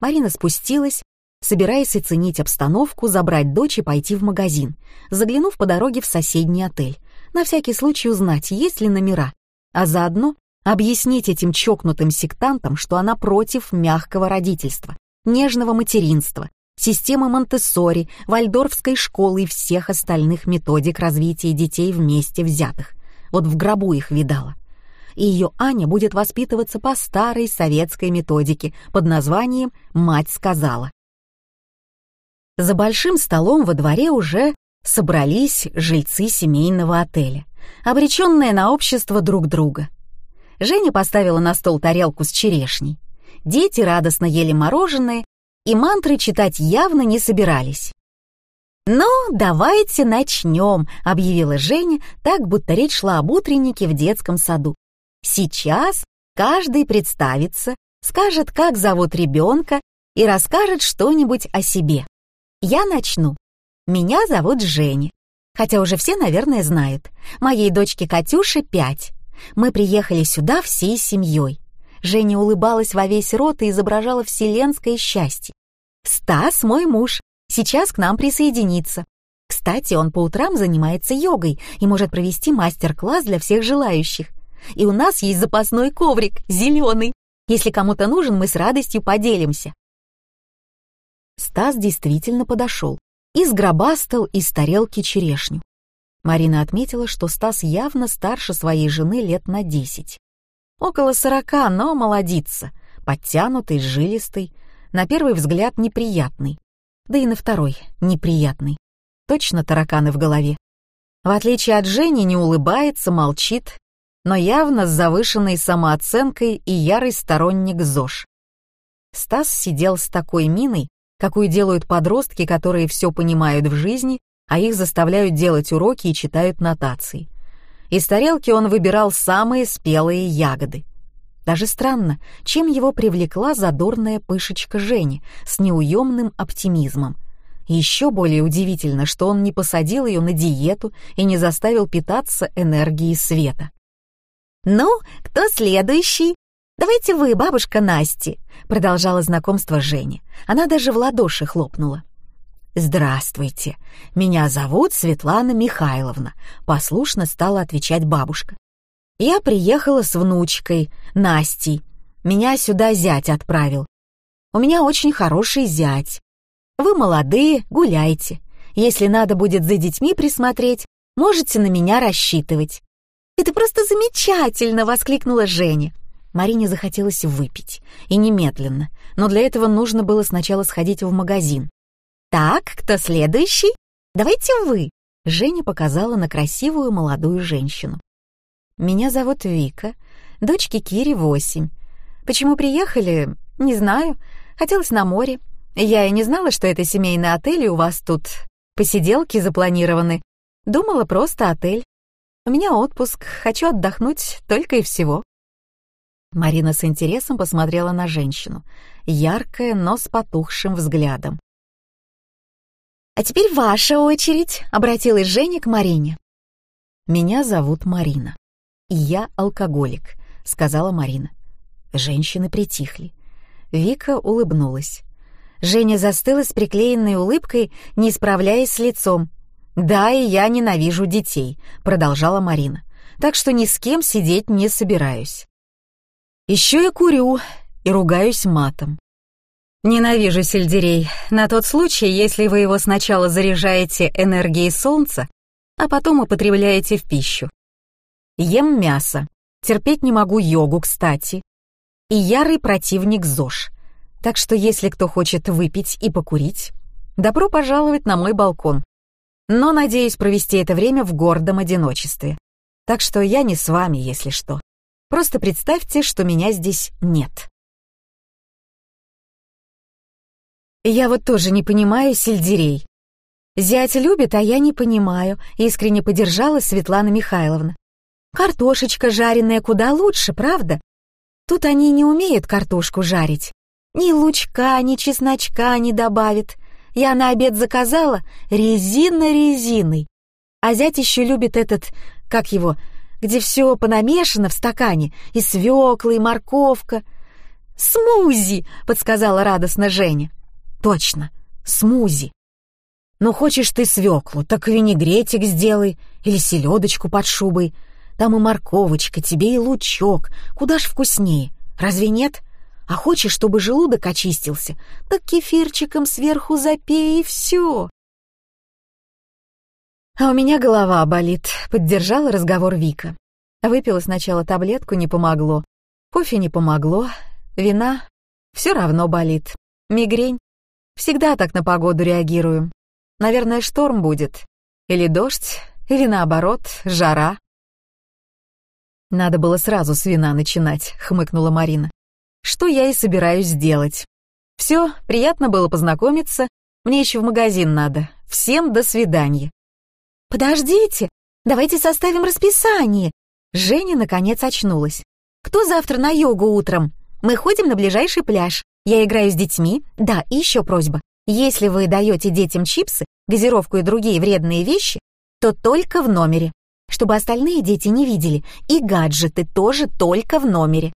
Марина спустилась, собираясь оценить обстановку, забрать дочь и пойти в магазин, заглянув по дороге в соседний отель, на всякий случай узнать, есть ли номера, а заодно объяснить этим чокнутым сектантам, что она против мягкого родительства, нежного материнства, системы Монтессори, вальдорфской школы и всех остальных методик развития детей вместе взятых. Вот в гробу их видала. И ее Аня будет воспитываться по старой советской методике под названием «Мать сказала». За большим столом во дворе уже собрались жильцы семейного отеля, обреченные на общество друг друга. Женя поставила на стол тарелку с черешней. Дети радостно ели мороженое, и мантры читать явно не собирались. «Ну, давайте начнем», — объявила Женя, так будто речь шла об утреннике в детском саду. «Сейчас каждый представится, скажет, как зовут ребенка и расскажет что-нибудь о себе. Я начну. Меня зовут Женя. Хотя уже все, наверное, знают. Моей дочке Катюше пять. Мы приехали сюда всей семьей. Женя улыбалась во весь рот и изображала вселенское счастье. Стас, мой муж, сейчас к нам присоединится. Кстати, он по утрам занимается йогой и может провести мастер-класс для всех желающих. И у нас есть запасной коврик, зеленый. Если кому-то нужен, мы с радостью поделимся. Стас действительно подошел и сгробастал из тарелки черешню. Марина отметила, что Стас явно старше своей жены лет на десять. Около сорока, но молодится, подтянутый, жилистый, на первый взгляд неприятный, да и на второй неприятный. Точно тараканы в голове. В отличие от Жени, не улыбается, молчит, но явно с завышенной самооценкой и ярый сторонник ЗОЖ. Стас сидел с такой миной, какую делают подростки, которые все понимают в жизни, а их заставляют делать уроки и читают нотации. Из тарелки он выбирал самые спелые ягоды. Даже странно, чем его привлекла задорная пышечка Жени с неуемным оптимизмом. еще более удивительно, что он не посадил ее на диету и не заставил питаться энергией света. «Ну, кто следующий?» «Давайте вы, бабушка Насти», — продолжала знакомство Женя. Она даже в ладоши хлопнула. «Здравствуйте, меня зовут Светлана Михайловна», — послушно стала отвечать бабушка. «Я приехала с внучкой, Настей. Меня сюда зять отправил. У меня очень хороший зять. Вы молодые, гуляйте. Если надо будет за детьми присмотреть, можете на меня рассчитывать». «Это просто замечательно!» — воскликнула Женя. Марине захотелось выпить, и немедленно, но для этого нужно было сначала сходить в магазин. «Так, кто следующий? Давайте вы!» Женя показала на красивую молодую женщину. «Меня зовут Вика, дочке Кире восемь. Почему приехали? Не знаю. Хотелось на море. Я и не знала, что это семейный отель, и у вас тут посиделки запланированы. Думала, просто отель. У меня отпуск, хочу отдохнуть только и всего». Марина с интересом посмотрела на женщину, яркая, но с потухшим взглядом. «А теперь ваша очередь», — обратилась Женя к Марине. «Меня зовут Марина, и я алкоголик», — сказала Марина. Женщины притихли. Вика улыбнулась. Женя застыла с приклеенной улыбкой, не справляясь с лицом. «Да, и я ненавижу детей», — продолжала Марина. «Так что ни с кем сидеть не собираюсь». Еще я курю и ругаюсь матом. Ненавижу сельдерей на тот случай, если вы его сначала заряжаете энергией солнца, а потом употребляете в пищу. Ем мясо, терпеть не могу йогу, кстати. И ярый противник ЗОЖ. Так что если кто хочет выпить и покурить, добро пожаловать на мой балкон. Но надеюсь провести это время в гордом одиночестве. Так что я не с вами, если что. Просто представьте, что меня здесь нет. Я вот тоже не понимаю сельдерей. Зять любит, а я не понимаю, искренне поддержала Светлана Михайловна. Картошечка жареная куда лучше, правда? Тут они не умеют картошку жарить. Ни лучка, ни чесночка не добавит. Я на обед заказала резина резиной. А зять еще любит этот, как его, где все понамешано в стакане, и свекла, и морковка. «Смузи!» — подсказала радостно Женя. «Точно, смузи. Ну, хочешь ты свеклу, так винегретик сделай или селедочку под шубой. Там и морковочка, тебе и лучок. Куда ж вкуснее, разве нет? А хочешь, чтобы желудок очистился, так кефирчиком сверху запей и все. «А у меня голова болит», — поддержала разговор Вика. Выпила сначала таблетку, не помогло. Кофе не помогло. Вина все равно болит. Мигрень. Всегда так на погоду реагирую. Наверное, шторм будет. Или дождь, или наоборот, жара. «Надо было сразу с вина начинать», — хмыкнула Марина. «Что я и собираюсь сделать. Все, приятно было познакомиться. Мне еще в магазин надо. Всем до свидания». «Подождите, давайте составим расписание». Женя наконец очнулась. «Кто завтра на йогу утром? Мы ходим на ближайший пляж. Я играю с детьми. Да, и еще просьба. Если вы даете детям чипсы, газировку и другие вредные вещи, то только в номере, чтобы остальные дети не видели, и гаджеты тоже только в номере.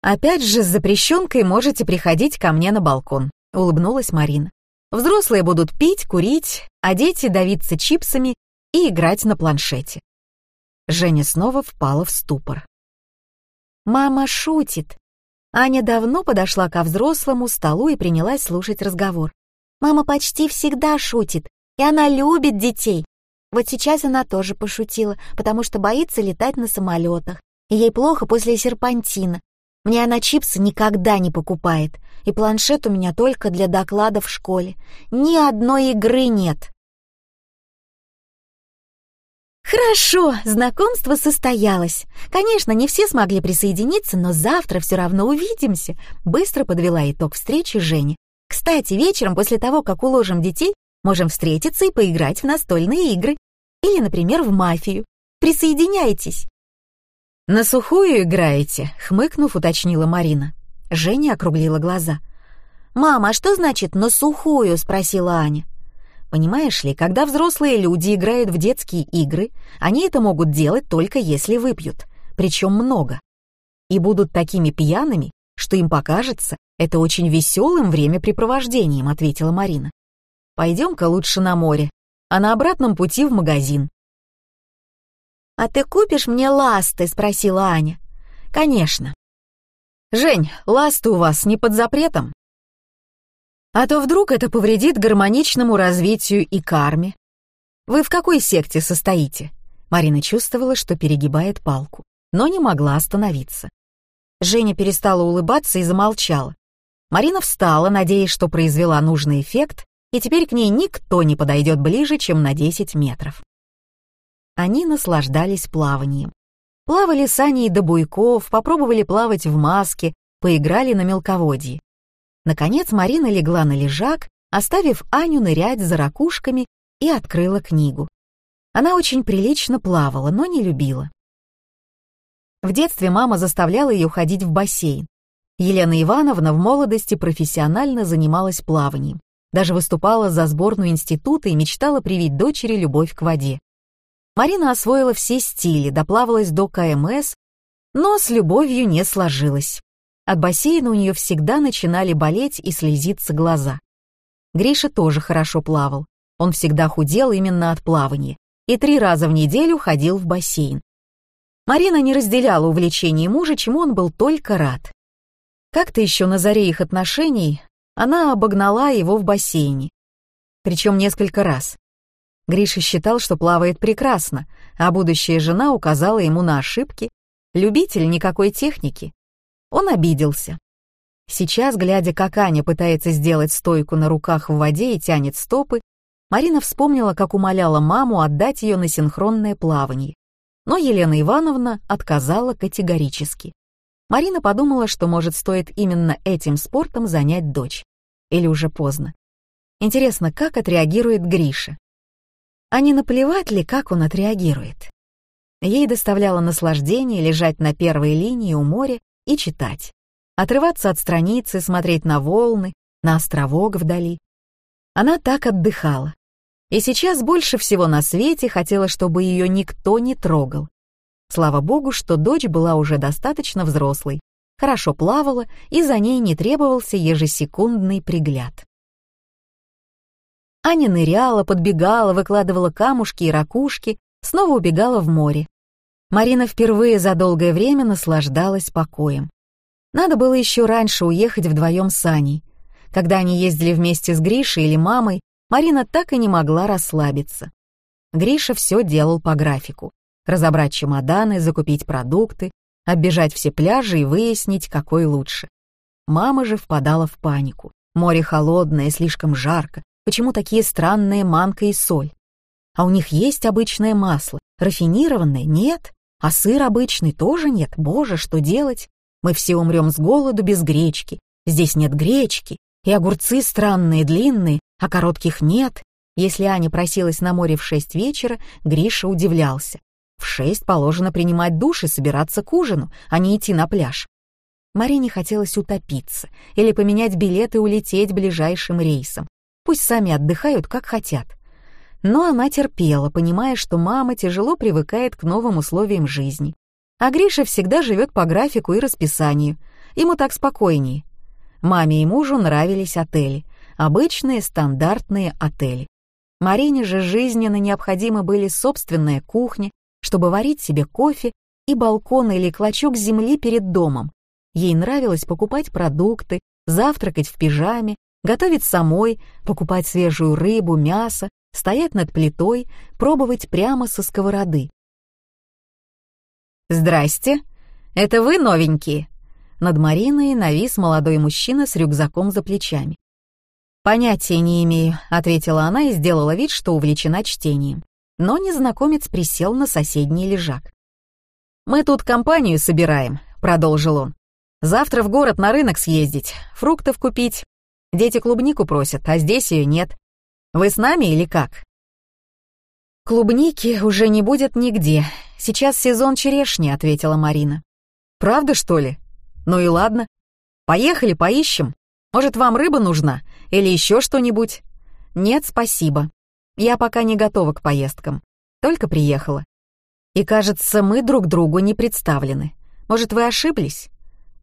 «Опять же, с запрещенкой можете приходить ко мне на балкон», — улыбнулась Марина. Взрослые будут пить, курить, а дети давиться чипсами и играть на планшете. Женя снова впала в ступор. «Мама шутит». Аня давно подошла ко взрослому столу и принялась слушать разговор. «Мама почти всегда шутит, и она любит детей. Вот сейчас она тоже пошутила, потому что боится летать на самолетах. Ей плохо после серпантина. Мне она чипсы никогда не покупает, и планшет у меня только для докладов в школе. Ни одной игры нет. Хорошо, знакомство состоялось. Конечно, не все смогли присоединиться, но завтра все равно увидимся. Быстро подвела итог встречи Женя. Кстати, вечером после того, как уложим детей, можем встретиться и поиграть в настольные игры. Или, например, в мафию. Присоединяйтесь. «На сухую играете?» — хмыкнув, уточнила Марина. Женя округлила глаза. «Мама, а что значит «на сухую?» — спросила Аня. Понимаешь ли, когда взрослые люди играют в детские игры, они это могут делать только если выпьют, причем много. И будут такими пьяными, что им покажется, это очень веселым времяпрепровождением, ответила Марина. Пойдем-ка лучше на море, а на обратном пути в магазин. «А ты купишь мне ласты?» — спросила Аня. «Конечно». «Жень, ласты у вас не под запретом?» «А то вдруг это повредит гармоничному развитию и карме. Вы в какой секте состоите?» Марина чувствовала, что перегибает палку, но не могла остановиться. Женя перестала улыбаться и замолчала. Марина встала, надеясь, что произвела нужный эффект, и теперь к ней никто не подойдет ближе, чем на 10 метров. Они наслаждались плаванием. Плавали с Аней до буйков, попробовали плавать в маске, поиграли на мелководье. Наконец Марина легла на лежак, оставив Аню нырять за ракушками и открыла книгу. Она очень прилично плавала, но не любила. В детстве мама заставляла ее ходить в бассейн. Елена Ивановна в молодости профессионально занималась плаванием, даже выступала за сборную института и мечтала привить дочери любовь к воде. Марина освоила все стили, доплавалась до КМС, но с любовью не сложилось. От бассейна у нее всегда начинали болеть и слезиться глаза. Гриша тоже хорошо плавал. Он всегда худел именно от плавания и три раза в неделю ходил в бассейн. Марина не разделяла увлечение мужа, чему он был только рад. Как-то еще на заре их отношений она обогнала его в бассейне. Причем несколько раз. Гриша считал, что плавает прекрасно, а будущая жена указала ему на ошибки. Любитель никакой техники. Он обиделся. Сейчас, глядя, как Аня пытается сделать стойку на руках в воде и тянет стопы, Марина вспомнила, как умоляла маму отдать ее на синхронное плавание. Но Елена Ивановна отказала категорически. Марина подумала, что, может, стоит именно этим спортом занять дочь. Или уже поздно. Интересно, как отреагирует Гриша? А не наплевать ли, как он отреагирует? Ей доставляло наслаждение лежать на первой линии у моря и читать, отрываться от страницы, смотреть на волны, на островок вдали. Она так отдыхала. И сейчас больше всего на свете хотела, чтобы ее никто не трогал. Слава богу, что дочь была уже достаточно взрослой, хорошо плавала, и за ней не требовался ежесекундный пригляд. Аня ныряла, подбегала, выкладывала камушки и ракушки, снова убегала в море. Марина впервые за долгое время наслаждалась покоем. Надо было еще раньше уехать вдвоем с Аней. Когда они ездили вместе с Гришей или мамой, Марина так и не могла расслабиться. Гриша все делал по графику. Разобрать чемоданы, закупить продукты, оббежать все пляжи и выяснить, какой лучше. Мама же впадала в панику. Море холодное, слишком жарко, почему такие странные манка и соль. А у них есть обычное масло, рафинированное нет, а сыр обычный тоже нет. Боже, что делать? Мы все умрем с голоду без гречки. Здесь нет гречки, и огурцы странные, длинные, а коротких нет. Если Аня просилась на море в шесть вечера, Гриша удивлялся. В шесть положено принимать душ и собираться к ужину, а не идти на пляж. Марине хотелось утопиться или поменять билет и улететь ближайшим рейсом. Пусть сами отдыхают, как хотят. Но она терпела, понимая, что мама тяжело привыкает к новым условиям жизни. А Гриша всегда живет по графику и расписанию. Ему так спокойнее. Маме и мужу нравились отели. Обычные стандартные отели. Марине же жизненно необходимы были собственная кухня, чтобы варить себе кофе и балкон или клочок земли перед домом. Ей нравилось покупать продукты, завтракать в пижаме, готовить самой, покупать свежую рыбу, мясо, стоять над плитой, пробовать прямо со сковороды. «Здрасте!» Это вы новенькие?» Над Мариной навис молодой мужчина с рюкзаком за плечами. «Понятия не имею», — ответила она и сделала вид, что увлечена чтением. Но незнакомец присел на соседний лежак. «Мы тут компанию собираем», — продолжил он. «Завтра в город на рынок съездить, фруктов купить. Дети клубнику просят, а здесь ее нет. Вы с нами или как?» «Клубники уже не будет нигде. Сейчас сезон черешни», — ответила Марина. «Правда, что ли? Ну и ладно. Поехали, поищем. Может, вам рыба нужна или еще что-нибудь?» «Нет, спасибо. Я пока не готова к поездкам. Только приехала. И, кажется, мы друг другу не представлены. Может, вы ошиблись?»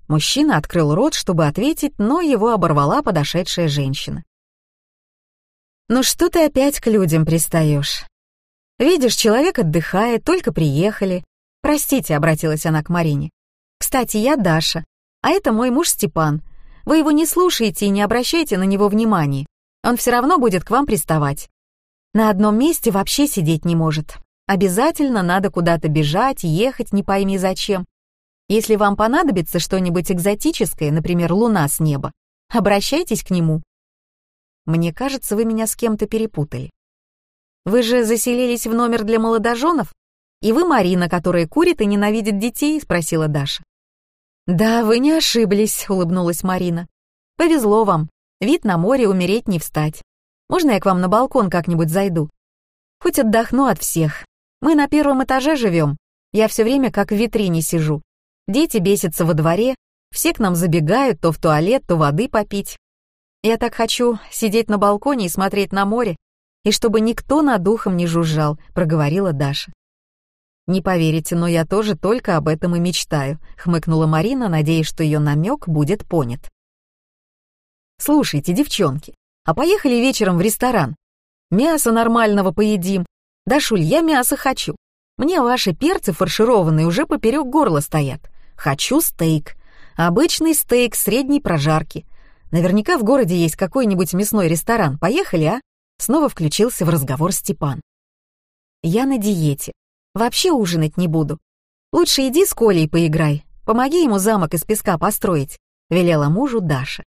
Мужчина открыл рот, чтобы ответить, но его оборвала подошедшая женщина. «Ну что ты опять к людям пристаешь? Видишь, человек отдыхает, только приехали. Простите», — обратилась она к Марине. Кстати, я Даша, а это мой муж Степан. Вы его не слушаете и не обращайте на него внимания. Он все равно будет к вам приставать. На одном месте вообще сидеть не может. Обязательно надо куда-то бежать, ехать, не пойми зачем. Если вам понадобится что-нибудь экзотическое, например, луна с неба, обращайтесь к нему. Мне кажется, вы меня с кем-то перепутали. Вы же заселились в номер для молодоженов? «И вы Марина, которая курит и ненавидит детей?» — спросила Даша. «Да, вы не ошиблись», — улыбнулась Марина. «Повезло вам. Вид на море, умереть не встать. Можно я к вам на балкон как-нибудь зайду? Хоть отдохну от всех. Мы на первом этаже живем. Я все время как в витрине сижу. Дети бесятся во дворе, все к нам забегают то в туалет, то воды попить. Я так хочу сидеть на балконе и смотреть на море, и чтобы никто над духом не жужжал», — проговорила Даша. «Не поверите, но я тоже только об этом и мечтаю», — хмыкнула Марина, надеясь, что ее намек будет понят. «Слушайте, девчонки, а поехали вечером в ресторан? Мясо нормального поедим. Да, Шуль, я мясо хочу. Мне ваши перцы фаршированные уже поперек горла стоят. Хочу стейк. Обычный стейк средней прожарки. Наверняка в городе есть какой-нибудь мясной ресторан. Поехали, а?» Снова включился в разговор Степан. «Я на диете. Вообще ужинать не буду. Лучше иди с Колей поиграй, помоги ему замок из песка построить», — велела мужу Даша.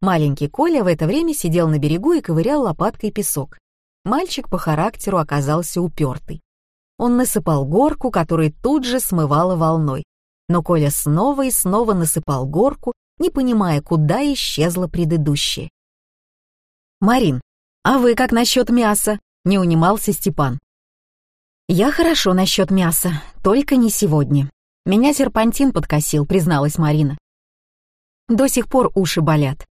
Маленький Коля в это время сидел на берегу и ковырял лопаткой песок. Мальчик по характеру оказался упертый. Он насыпал горку, которую тут же смывало волной. Но Коля снова и снова насыпал горку, не понимая, куда исчезла предыдущая. «Марин, а вы как насчет мяса?» — не унимался Степан. «Я хорошо насчет мяса, только не сегодня. Меня серпантин подкосил», — призналась Марина. «До сих пор уши болят».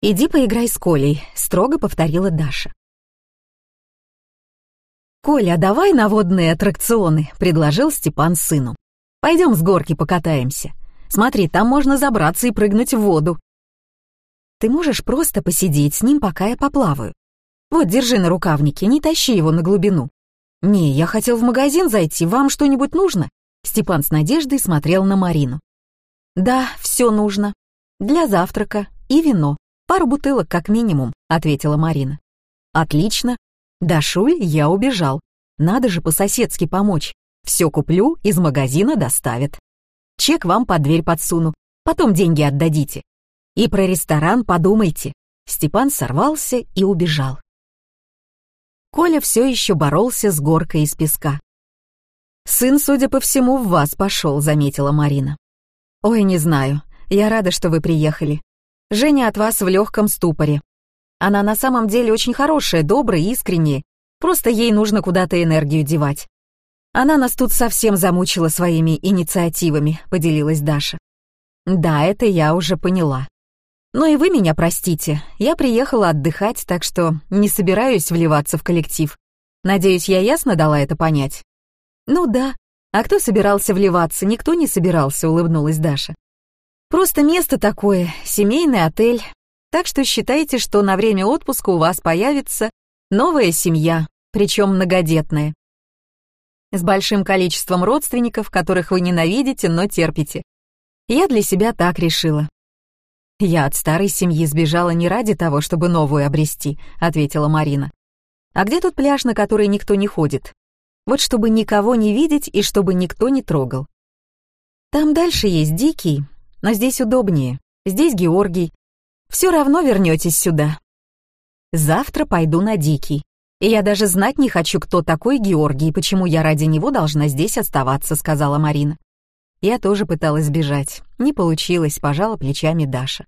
«Иди поиграй с Колей», — строго повторила Даша. «Коля, давай на водные аттракционы», — предложил Степан сыну. «Пойдем с горки покатаемся. Смотри, там можно забраться и прыгнуть в воду». «Ты можешь просто посидеть с ним, пока я поплаваю. Вот, держи на рукавнике, не тащи его на глубину. «Не, я хотел в магазин зайти, вам что-нибудь нужно?» Степан с надеждой смотрел на Марину. «Да, все нужно. Для завтрака и вино. Пару бутылок как минимум», — ответила Марина. «Отлично. Дашуль, я убежал. Надо же по-соседски помочь. Все куплю, из магазина доставят. Чек вам под дверь подсуну, потом деньги отдадите. И про ресторан подумайте». Степан сорвался и убежал. Коля все еще боролся с горкой из песка. «Сын, судя по всему, в вас пошел», — заметила Марина. «Ой, не знаю. Я рада, что вы приехали. Женя от вас в легком ступоре. Она на самом деле очень хорошая, добрая, искренняя. Просто ей нужно куда-то энергию девать. Она нас тут совсем замучила своими инициативами», — поделилась Даша. «Да, это я уже поняла. Ну и вы меня простите, я приехала отдыхать, так что не собираюсь вливаться в коллектив. Надеюсь, я ясно дала это понять? Ну да. А кто собирался вливаться? Никто не собирался, улыбнулась Даша. Просто место такое, семейный отель. Так что считайте, что на время отпуска у вас появится новая семья, причем многодетная. С большим количеством родственников, которых вы ненавидите, но терпите. Я для себя так решила. «Я от старой семьи сбежала не ради того, чтобы новую обрести», — ответила Марина. «А где тот пляж, на который никто не ходит? Вот чтобы никого не видеть и чтобы никто не трогал». Там дальше есть Дикий, но здесь удобнее. Здесь Георгий. Все равно вернетесь сюда. Завтра пойду на Дикий. И я даже знать не хочу, кто такой Георгий и почему я ради него должна здесь оставаться, сказала Марина. Я тоже пыталась сбежать. Не получилось, пожала плечами Даша.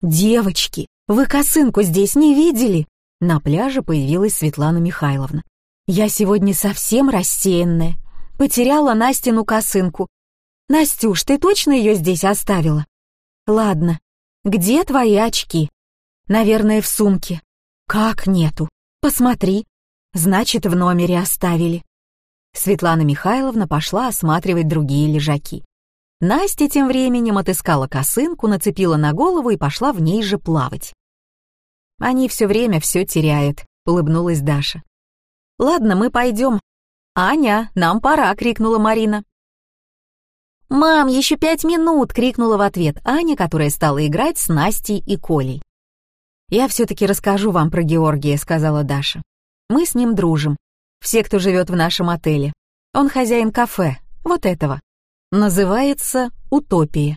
«Девочки, вы косынку здесь не видели?» На пляже появилась Светлана Михайловна. «Я сегодня совсем рассеянная. Потеряла Настину косынку. Настюш, ты точно ее здесь оставила?» «Ладно. Где твои очки?» «Наверное, в сумке». «Как нету? Посмотри. Значит, в номере оставили». Светлана Михайловна пошла осматривать другие лежаки. Настя тем временем отыскала косынку, нацепила на голову и пошла в ней же плавать. «Они все время все теряют», — улыбнулась Даша. «Ладно, мы пойдем». «Аня, нам пора», — крикнула Марина. «Мам, еще пять минут!» — крикнула в ответ Аня, которая стала играть с Настей и Колей. «Я все-таки расскажу вам про Георгия», — сказала Даша. «Мы с ним дружим. Все, кто живет в нашем отеле. Он хозяин кафе, вот этого. Называется «Утопия».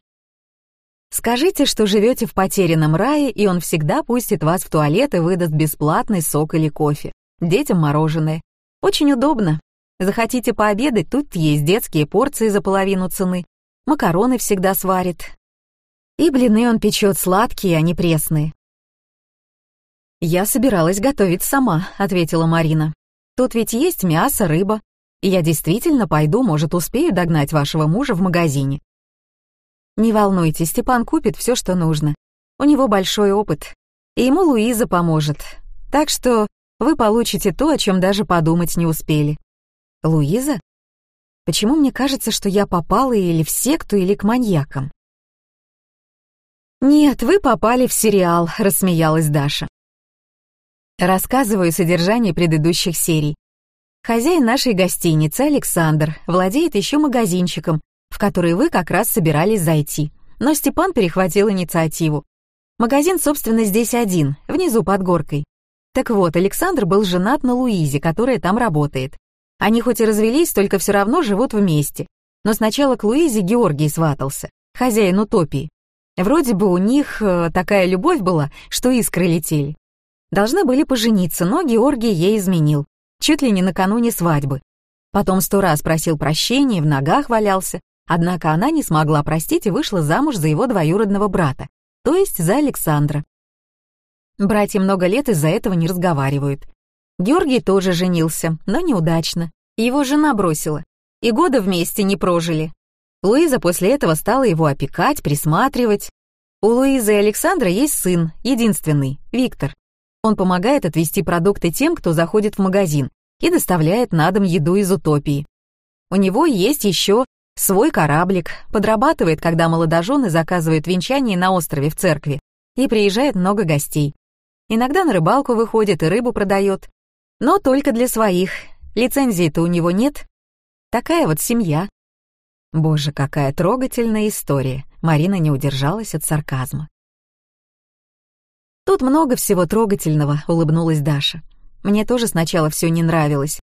Скажите, что живете в потерянном рае, и он всегда пустит вас в туалет и выдаст бесплатный сок или кофе. Детям мороженое. Очень удобно. Захотите пообедать, тут есть детские порции за половину цены. Макароны всегда сварит. И блины он печет сладкие, а не пресные. «Я собиралась готовить сама», — ответила Марина. «Тут ведь есть мясо, рыба, и я действительно пойду, может, успею догнать вашего мужа в магазине. Не волнуйтесь, Степан купит все, что нужно. У него большой опыт, и ему Луиза поможет. Так что вы получите то, о чем даже подумать не успели. Луиза? Почему мне кажется, что я попала или в секту, или к маньякам? «Нет, вы попали в сериал», — рассмеялась Даша. Рассказываю содержание предыдущих серий. Хозяин нашей гостиницы, Александр, владеет еще магазинчиком, в который вы как раз собирались зайти. Но Степан перехватил инициативу. Магазин, собственно, здесь один, внизу под горкой. Так вот, Александр был женат на Луизе, которая там работает. Они хоть и развелись, только все равно живут вместе. Но сначала к Луизе Георгий сватался, хозяин утопии. Вроде бы у них э, такая любовь была, что искры летели. Должны были пожениться, но Георгий ей изменил чуть ли не накануне свадьбы. Потом сто раз просил прощения, в ногах валялся, однако она не смогла простить и вышла замуж за его двоюродного брата, то есть за Александра. Братья много лет из-за этого не разговаривают. Георгий тоже женился, но неудачно. Его жена бросила, и года вместе не прожили. Луиза после этого стала его опекать, присматривать. У Луизы и Александра есть сын, единственный, Виктор. Он помогает отвезти продукты тем, кто заходит в магазин, и доставляет на дом еду из утопии. У него есть еще свой кораблик, подрабатывает, когда молодожены заказывают венчание на острове в церкви, и приезжает много гостей. Иногда на рыбалку выходит и рыбу продает. Но только для своих. Лицензии-то у него нет. Такая вот семья. Боже, какая трогательная история. Марина не удержалась от сарказма. «Тут много всего трогательного», — улыбнулась Даша. «Мне тоже сначала все не нравилось.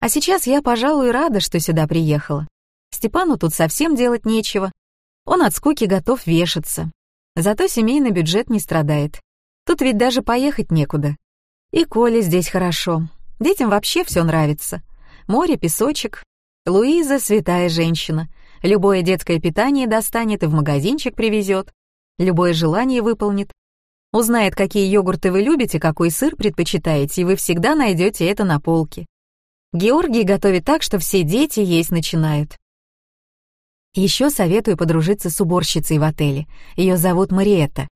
А сейчас я, пожалуй, рада, что сюда приехала. Степану тут совсем делать нечего. Он от скуки готов вешаться. Зато семейный бюджет не страдает. Тут ведь даже поехать некуда. И Коле здесь хорошо. Детям вообще все нравится. Море, песочек. Луиза — святая женщина. Любое детское питание достанет и в магазинчик привезет. Любое желание выполнит. Узнает, какие йогурты вы любите, какой сыр предпочитаете, и вы всегда найдете это на полке. Георгий готовит так, что все дети есть начинают. Еще советую подружиться с уборщицей в отеле. Ее зовут Мариетта.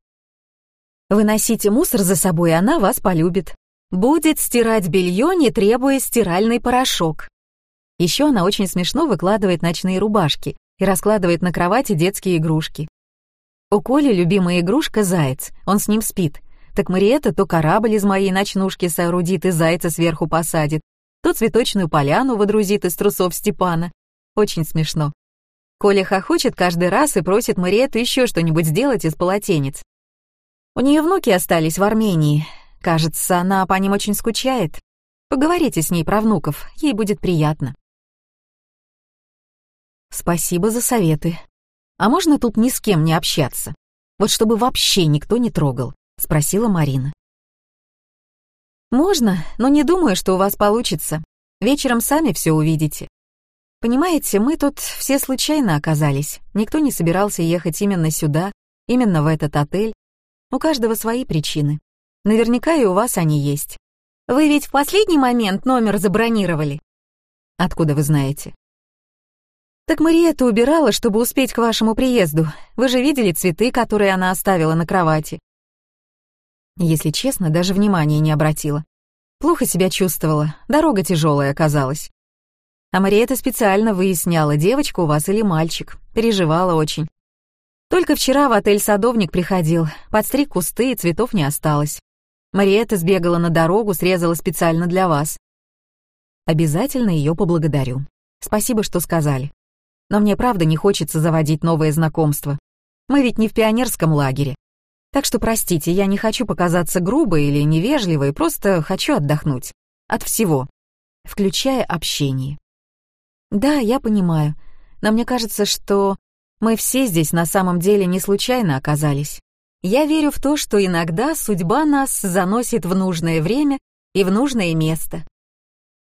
Выносите мусор за собой, она вас полюбит. Будет стирать белье, не требуя стиральный порошок. Еще она очень смешно выкладывает ночные рубашки и раскладывает на кровати детские игрушки. У Коли любимая игрушка — заяц, он с ним спит. Так Мариэта то корабль из моей ночнушки соорудит и зайца сверху посадит, то цветочную поляну водрузит из трусов Степана. Очень смешно. Коля хохочет каждый раз и просит Мариэту еще что-нибудь сделать из полотенец. У нее внуки остались в Армении. Кажется, она по ним очень скучает. Поговорите с ней про внуков, ей будет приятно. Спасибо за советы. А можно тут ни с кем не общаться? Вот чтобы вообще никто не трогал, спросила Марина. Можно, но не думаю, что у вас получится. Вечером сами все увидите. Понимаете, мы тут все случайно оказались. Никто не собирался ехать именно сюда, именно в этот отель. У каждого свои причины. Наверняка и у вас они есть. Вы ведь в последний момент номер забронировали. Откуда вы знаете? Так Мариетта убирала, чтобы успеть к вашему приезду. Вы же видели цветы, которые она оставила на кровати. Если честно, даже внимания не обратила. Плохо себя чувствовала, дорога тяжелая оказалась. А Мариетта специально выясняла, девочка у вас или мальчик. Переживала очень. Только вчера в отель «Садовник» приходил. Подстриг кусты, и цветов не осталось. Мариетта сбегала на дорогу, срезала специально для вас. Обязательно ее поблагодарю. Спасибо, что сказали. Но мне правда не хочется заводить новые знакомства. Мы ведь не в пионерском лагере. Так что простите, я не хочу показаться грубой или невежливой, просто хочу отдохнуть. От всего. Включая общение. Да, я понимаю, но мне кажется, что мы все здесь на самом деле не случайно оказались. Я верю в то, что иногда судьба нас заносит в нужное время и в нужное место.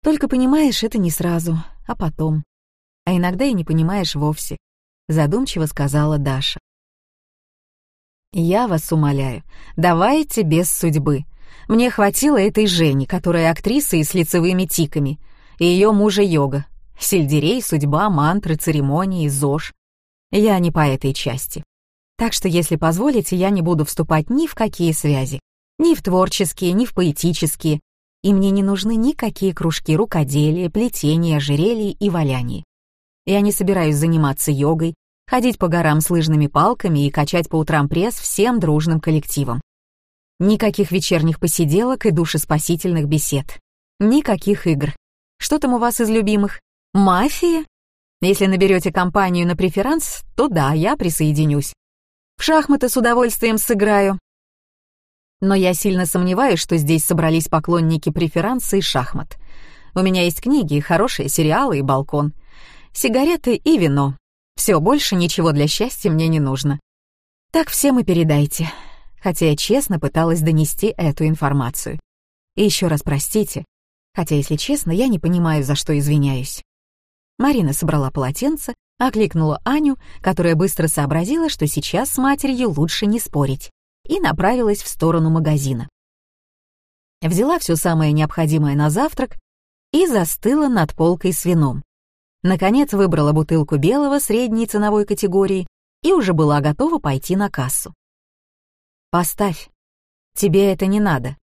Только понимаешь это не сразу, а потом. А иногда и не понимаешь вовсе, задумчиво сказала Даша. Я вас умоляю, давайте без судьбы. Мне хватило этой Жени, которая актриса и с лицевыми тиками, и ее мужа йога. Сельдерей, судьба, мантры, церемонии, ЗОЖ. Я не по этой части. Так что, если позволите, я не буду вступать ни в какие связи. Ни в творческие, ни в поэтические. И мне не нужны никакие кружки рукоделия, плетения, ожерелий и валяний. Я не собираюсь заниматься йогой, ходить по горам с лыжными палками и качать по утрам пресс всем дружным коллективом. Никаких вечерних посиделок и душеспасительных бесед. Никаких игр. Что там у вас из любимых? Мафия? Если наберете компанию на преферанс, то да, я присоединюсь. В шахматы с удовольствием сыграю. Но я сильно сомневаюсь, что здесь собрались поклонники преферанса и шахмат. У меня есть книги, хорошие сериалы и балкон. Сигареты и вино. Все, больше ничего для счастья мне не нужно. Так всем и передайте. Хотя я честно пыталась донести эту информацию. И еще раз простите, хотя, если честно, я не понимаю, за что извиняюсь. Марина собрала полотенце, окликнула Аню, которая быстро сообразила, что сейчас с матерью лучше не спорить, и направилась в сторону магазина. Взяла все самое необходимое на завтрак и застыла над полкой с вином. Наконец выбрала бутылку белого средней ценовой категории и уже была готова пойти на кассу. «Поставь. Тебе это не надо».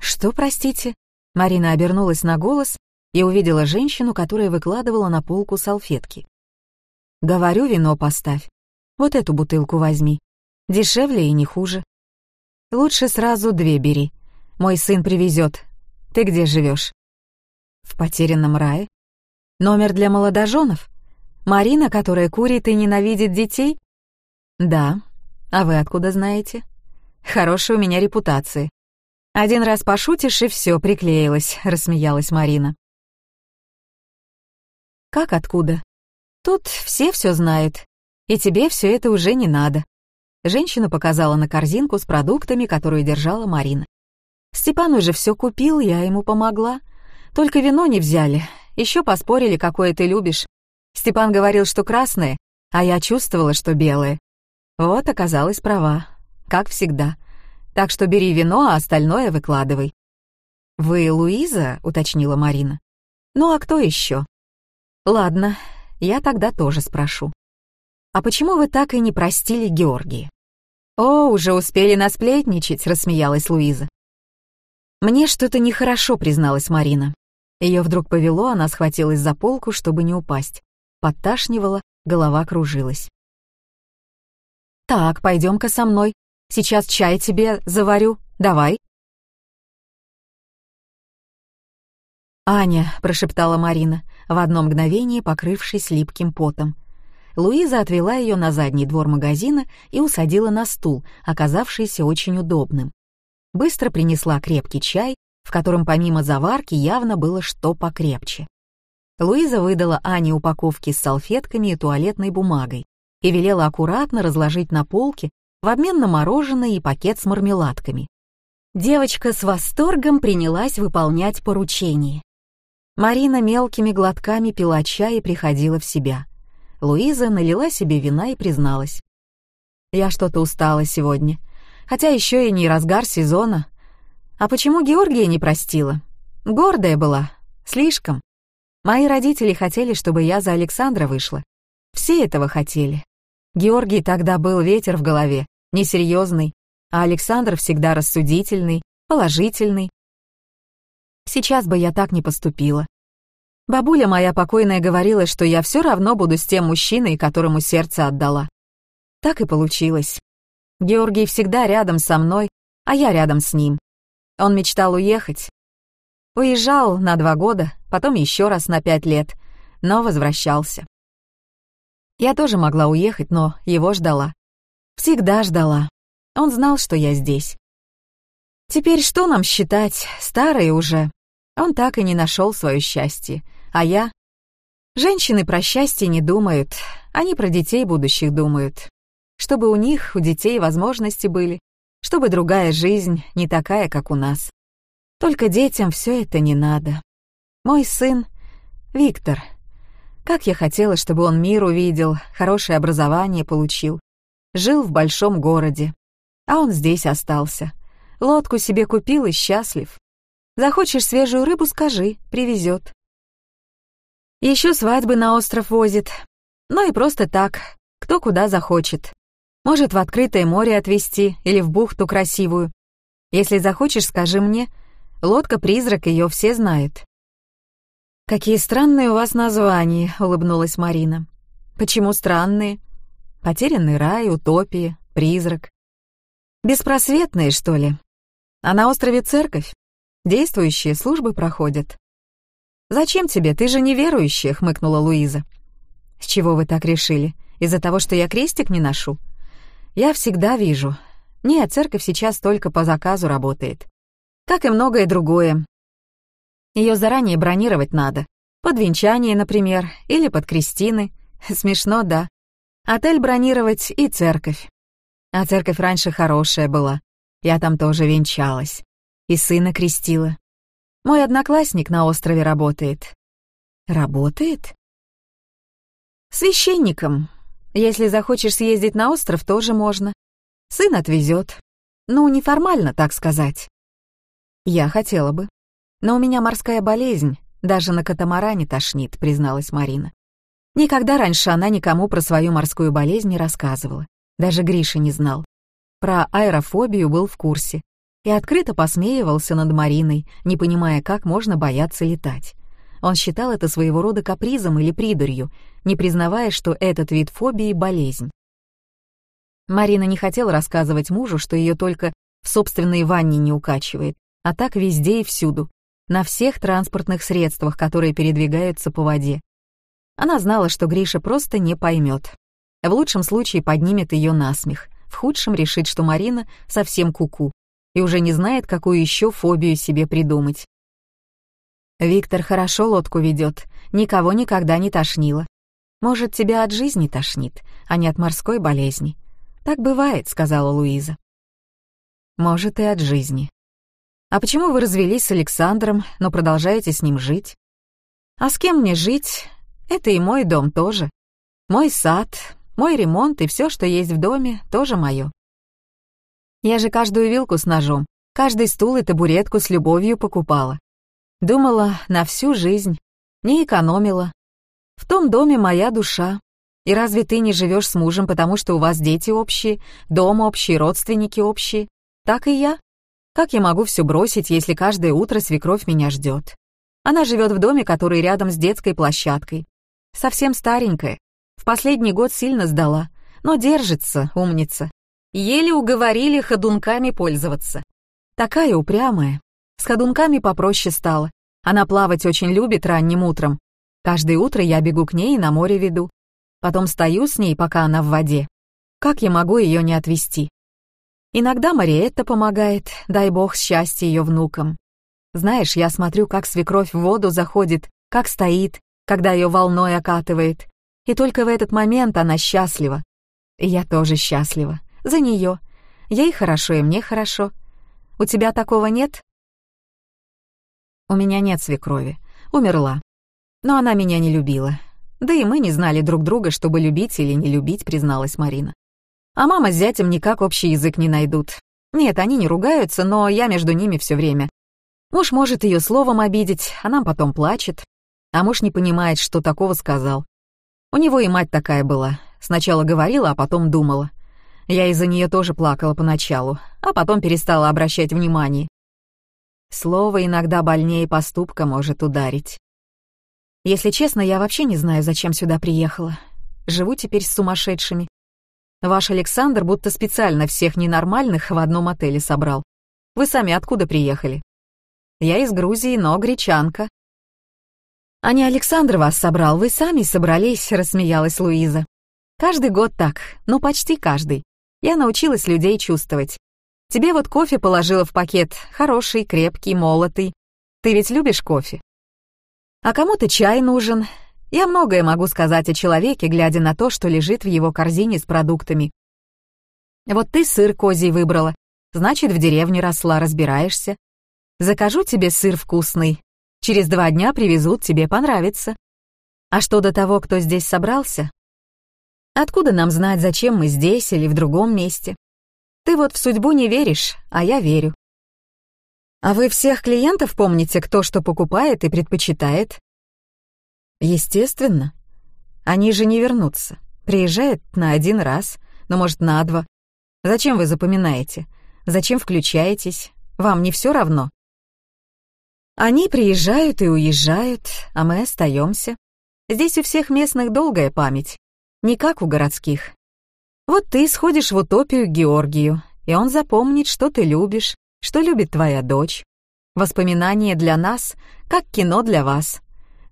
«Что, простите?» Марина обернулась на голос и увидела женщину, которая выкладывала на полку салфетки. «Говорю, вино поставь. Вот эту бутылку возьми. Дешевле и не хуже. Лучше сразу две бери. Мой сын привезет. Ты где живешь? В потерянном рае? Номер для молодоженов? Марина, которая курит и ненавидит детей? Да. А вы откуда знаете? Хорошая у меня репутация. Один раз пошутишь, и все приклеилось, рассмеялась Марина. Как откуда? Тут все все знают, и тебе все это уже не надо. Женщина показала на корзинку с продуктами, которую держала Марина. Степан уже все купил, я ему помогла. Только вино не взяли, еще поспорили, какое ты любишь. Степан говорил, что красное, а я чувствовала, что белое. Вот оказалась права, как всегда. Так что бери вино, а остальное выкладывай. «Вы Луиза?» — уточнила Марина. «Ну а кто еще?» Ладно, я тогда тоже спрошу. А почему вы так и не простили Георгия? О, уже успели насплетничать, рассмеялась Луиза. Мне что-то нехорошо, призналась Марина. Ее вдруг повело, она схватилась за полку, чтобы не упасть. Подташнивала, голова кружилась. «Так, пойдем-ка со мной. Сейчас чай тебе заварю. Давай». «Аня», — прошептала Марина, в одно мгновение покрывшись липким потом. Луиза отвела ее на задний двор магазина и усадила на стул, оказавшийся очень удобным. Быстро принесла крепкий чай, в котором помимо заварки явно было что покрепче. Луиза выдала Ане упаковки с салфетками и туалетной бумагой и велела аккуратно разложить на полке в обмен на мороженое и пакет с мармеладками. Девочка с восторгом принялась выполнять поручение. Марина мелкими глотками пила чай и приходила в себя. Луиза налила себе вина и призналась. «Я что-то устала сегодня. Хотя еще и не разгар сезона. А почему Георгия не простила? Гордая была. Слишком. Мои родители хотели, чтобы я за Александра вышла. Все этого хотели. Георгий тогда был ветер в голове, несерьезный, а Александр всегда рассудительный, положительный. Сейчас бы я так не поступила. Бабуля моя покойная говорила, что я все равно буду с тем мужчиной, которому сердце отдала. Так и получилось. Георгий всегда рядом со мной, а я рядом с ним. Он мечтал уехать. Уезжал на два года, потом еще раз на пять лет, но возвращался. Я тоже могла уехать, но его ждала. Всегда ждала. Он знал, что я здесь. Теперь что нам считать, старые уже? Он так и не нашел свое счастье. А я? Женщины про счастье не думают, они про детей будущих думают. Чтобы у них, у детей возможности были, чтобы другая жизнь не такая, как у нас. Только детям все это не надо. Мой сын — Виктор. Как я хотела, чтобы он мир увидел, хорошее образование получил. Жил в большом городе. А он здесь остался. Лодку себе купил и счастлив. Захочешь свежую рыбу, скажи, привезет. Еще свадьбы на остров возит. Ну и просто так, кто куда захочет. Может, в открытое море отвезти или в бухту красивую. Если захочешь, скажи мне. Лодка-призрак, ее все знают. «Какие странные у вас названия», — улыбнулась Марина. «Почему странные? Потерянный рай, утопия, призрак. Беспросветные, что ли? А на острове церковь? Действующие службы проходят». «Зачем тебе? Ты же неверующая», — хмыкнула Луиза. «С чего вы так решили? Из-за того, что я крестик не ношу?» Я всегда вижу. Нет, церковь сейчас только по заказу работает. Как и многое другое. Ее заранее бронировать надо. Под венчание, например, или под крестины. <laughs> Смешно, да. Отель бронировать и церковь. А церковь раньше хорошая была. Я там тоже венчалась. И сына крестила. Мой одноклассник на острове работает. Работает? Священником, если захочешь съездить на остров, тоже можно. Сын отвезет. Ну, неформально, так сказать. Я хотела бы. Но у меня морская болезнь, даже на катамаране тошнит, призналась Марина. Никогда раньше она никому про свою морскую болезнь не рассказывала. Даже Гриша не знал. Про аэрофобию был в курсе и открыто посмеивался над Мариной, не понимая, как можно бояться летать. Он считал это своего рода капризом или придурью, не признавая, что этот вид фобии — болезнь. Марина не хотела рассказывать мужу, что ее только в собственной ванне не укачивает, а так везде и всюду, на всех транспортных средствах, которые передвигаются по воде. Она знала, что Гриша просто не поймет. В лучшем случае поднимет ее насмех, в худшем решит, что Марина совсем куку -ку, и уже не знает, какую еще фобию себе придумать. Виктор хорошо лодку ведет, никого никогда не тошнило. Может, тебя от жизни тошнит, а не от морской болезни. Так бывает, сказала Луиза. Может, и от жизни. А почему вы развелись с Александром, но продолжаете с ним жить? А с кем мне жить? Это и мой дом тоже. Мой сад, мой ремонт и все, что есть в доме, тоже мое. Я же каждую вилку с ножом, каждый стул и табуретку с любовью покупала. Думала на всю жизнь, не экономила. В том доме моя душа. И разве ты не живешь с мужем, потому что у вас дети общие, дом общий, родственники общие? Так и я. Как я могу все бросить, если каждое утро свекровь меня ждет? Она живет в доме, который рядом с детской площадкой. Совсем старенькая. В последний год сильно сдала, но держится, умница. Еле уговорили ходунками пользоваться. Такая упрямая. С ходунками попроще стало. Она плавать очень любит ранним утром. Каждое утро я бегу к ней и на море веду. Потом стою с ней, пока она в воде. Как я могу ее не отвезти? Иногда Мариетта помогает, дай бог счастья ее внукам. Знаешь, я смотрю, как свекровь в воду заходит, как стоит, когда ее волной окатывает. И только в этот момент она счастлива. И я тоже счастлива. За нее. Ей хорошо, и мне хорошо. У тебя такого нет? У меня нет свекрови. Умерла. Но она меня не любила. Да и мы не знали друг друга, чтобы любить или не любить, призналась Марина. А мама с зятем никак общий язык не найдут. Нет, они не ругаются, но я между ними все время. Муж может ее словом обидеть, а нам потом плачет. А муж не понимает, что такого сказал. У него и мать такая была. Сначала говорила, а потом думала. Я из-за нее тоже плакала поначалу, а потом перестала обращать внимание. Слово иногда больнее поступка может ударить. Если честно, я вообще не знаю, зачем сюда приехала. Живу теперь с сумасшедшими. Ваш Александр будто специально всех ненормальных в одном отеле собрал. Вы сами откуда приехали? Я из Грузии, но гречанка. А не Александр вас собрал, вы сами собрались, рассмеялась Луиза. Каждый год так, ну почти каждый. Я научилась людей чувствовать. Тебе вот кофе положила в пакет, хороший, крепкий, молотый. Ты ведь любишь кофе? А кому-то чай нужен. Я многое могу сказать о человеке, глядя на то, что лежит в его корзине с продуктами. Вот ты сыр козий выбрала, значит, в деревне росла, разбираешься. Закажу тебе сыр вкусный. Через два дня привезут, тебе понравится. А что до того, кто здесь собрался? Откуда нам знать, зачем мы здесь или в другом месте? Ты вот в судьбу не веришь, а я верю. А вы всех клиентов помните, кто что покупает и предпочитает? Естественно. Они же не вернутся. Приезжают на один раз, но, может, на два. Зачем вы запоминаете? Зачем включаетесь? Вам не все равно? Они приезжают и уезжают, а мы остаемся. Здесь у всех местных долгая память, не как у городских. Вот ты сходишь в утопию Георгию, и он запомнит, что ты любишь, что любит твоя дочь. Воспоминания для нас, как кино для вас.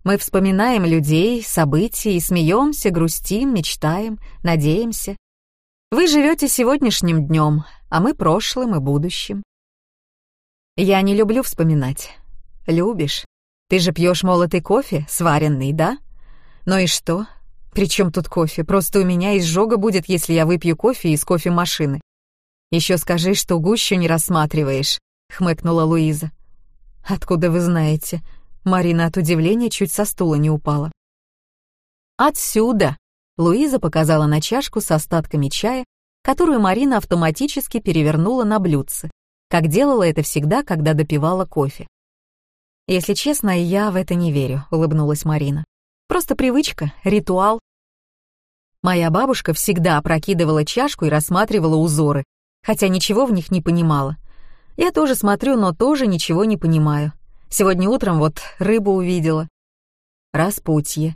Мы вспоминаем людей, события и смеемся, грустим, мечтаем, надеемся. Вы живете сегодняшним днем, а мы прошлым и будущим. Я не люблю вспоминать. Любишь? Ты же пьешь молотый кофе, сваренный, да? Ну и что? При чем тут кофе? Просто у меня изжога будет, если я выпью кофе из кофемашины. Еще скажи, что гущу не рассматриваешь, хмыкнула Луиза. Откуда вы знаете? Марина от удивления чуть со стула не упала. Отсюда! Луиза показала на чашку с остатками чая, которую Марина автоматически перевернула на блюдце, как делала это всегда, когда допивала кофе. «Если честно, я в это не верю», — улыбнулась Марина. «Просто привычка, ритуал». Моя бабушка всегда опрокидывала чашку и рассматривала узоры, хотя ничего в них не понимала. Я тоже смотрю, но тоже ничего не понимаю. Сегодня утром вот рыбу увидела. Распутье.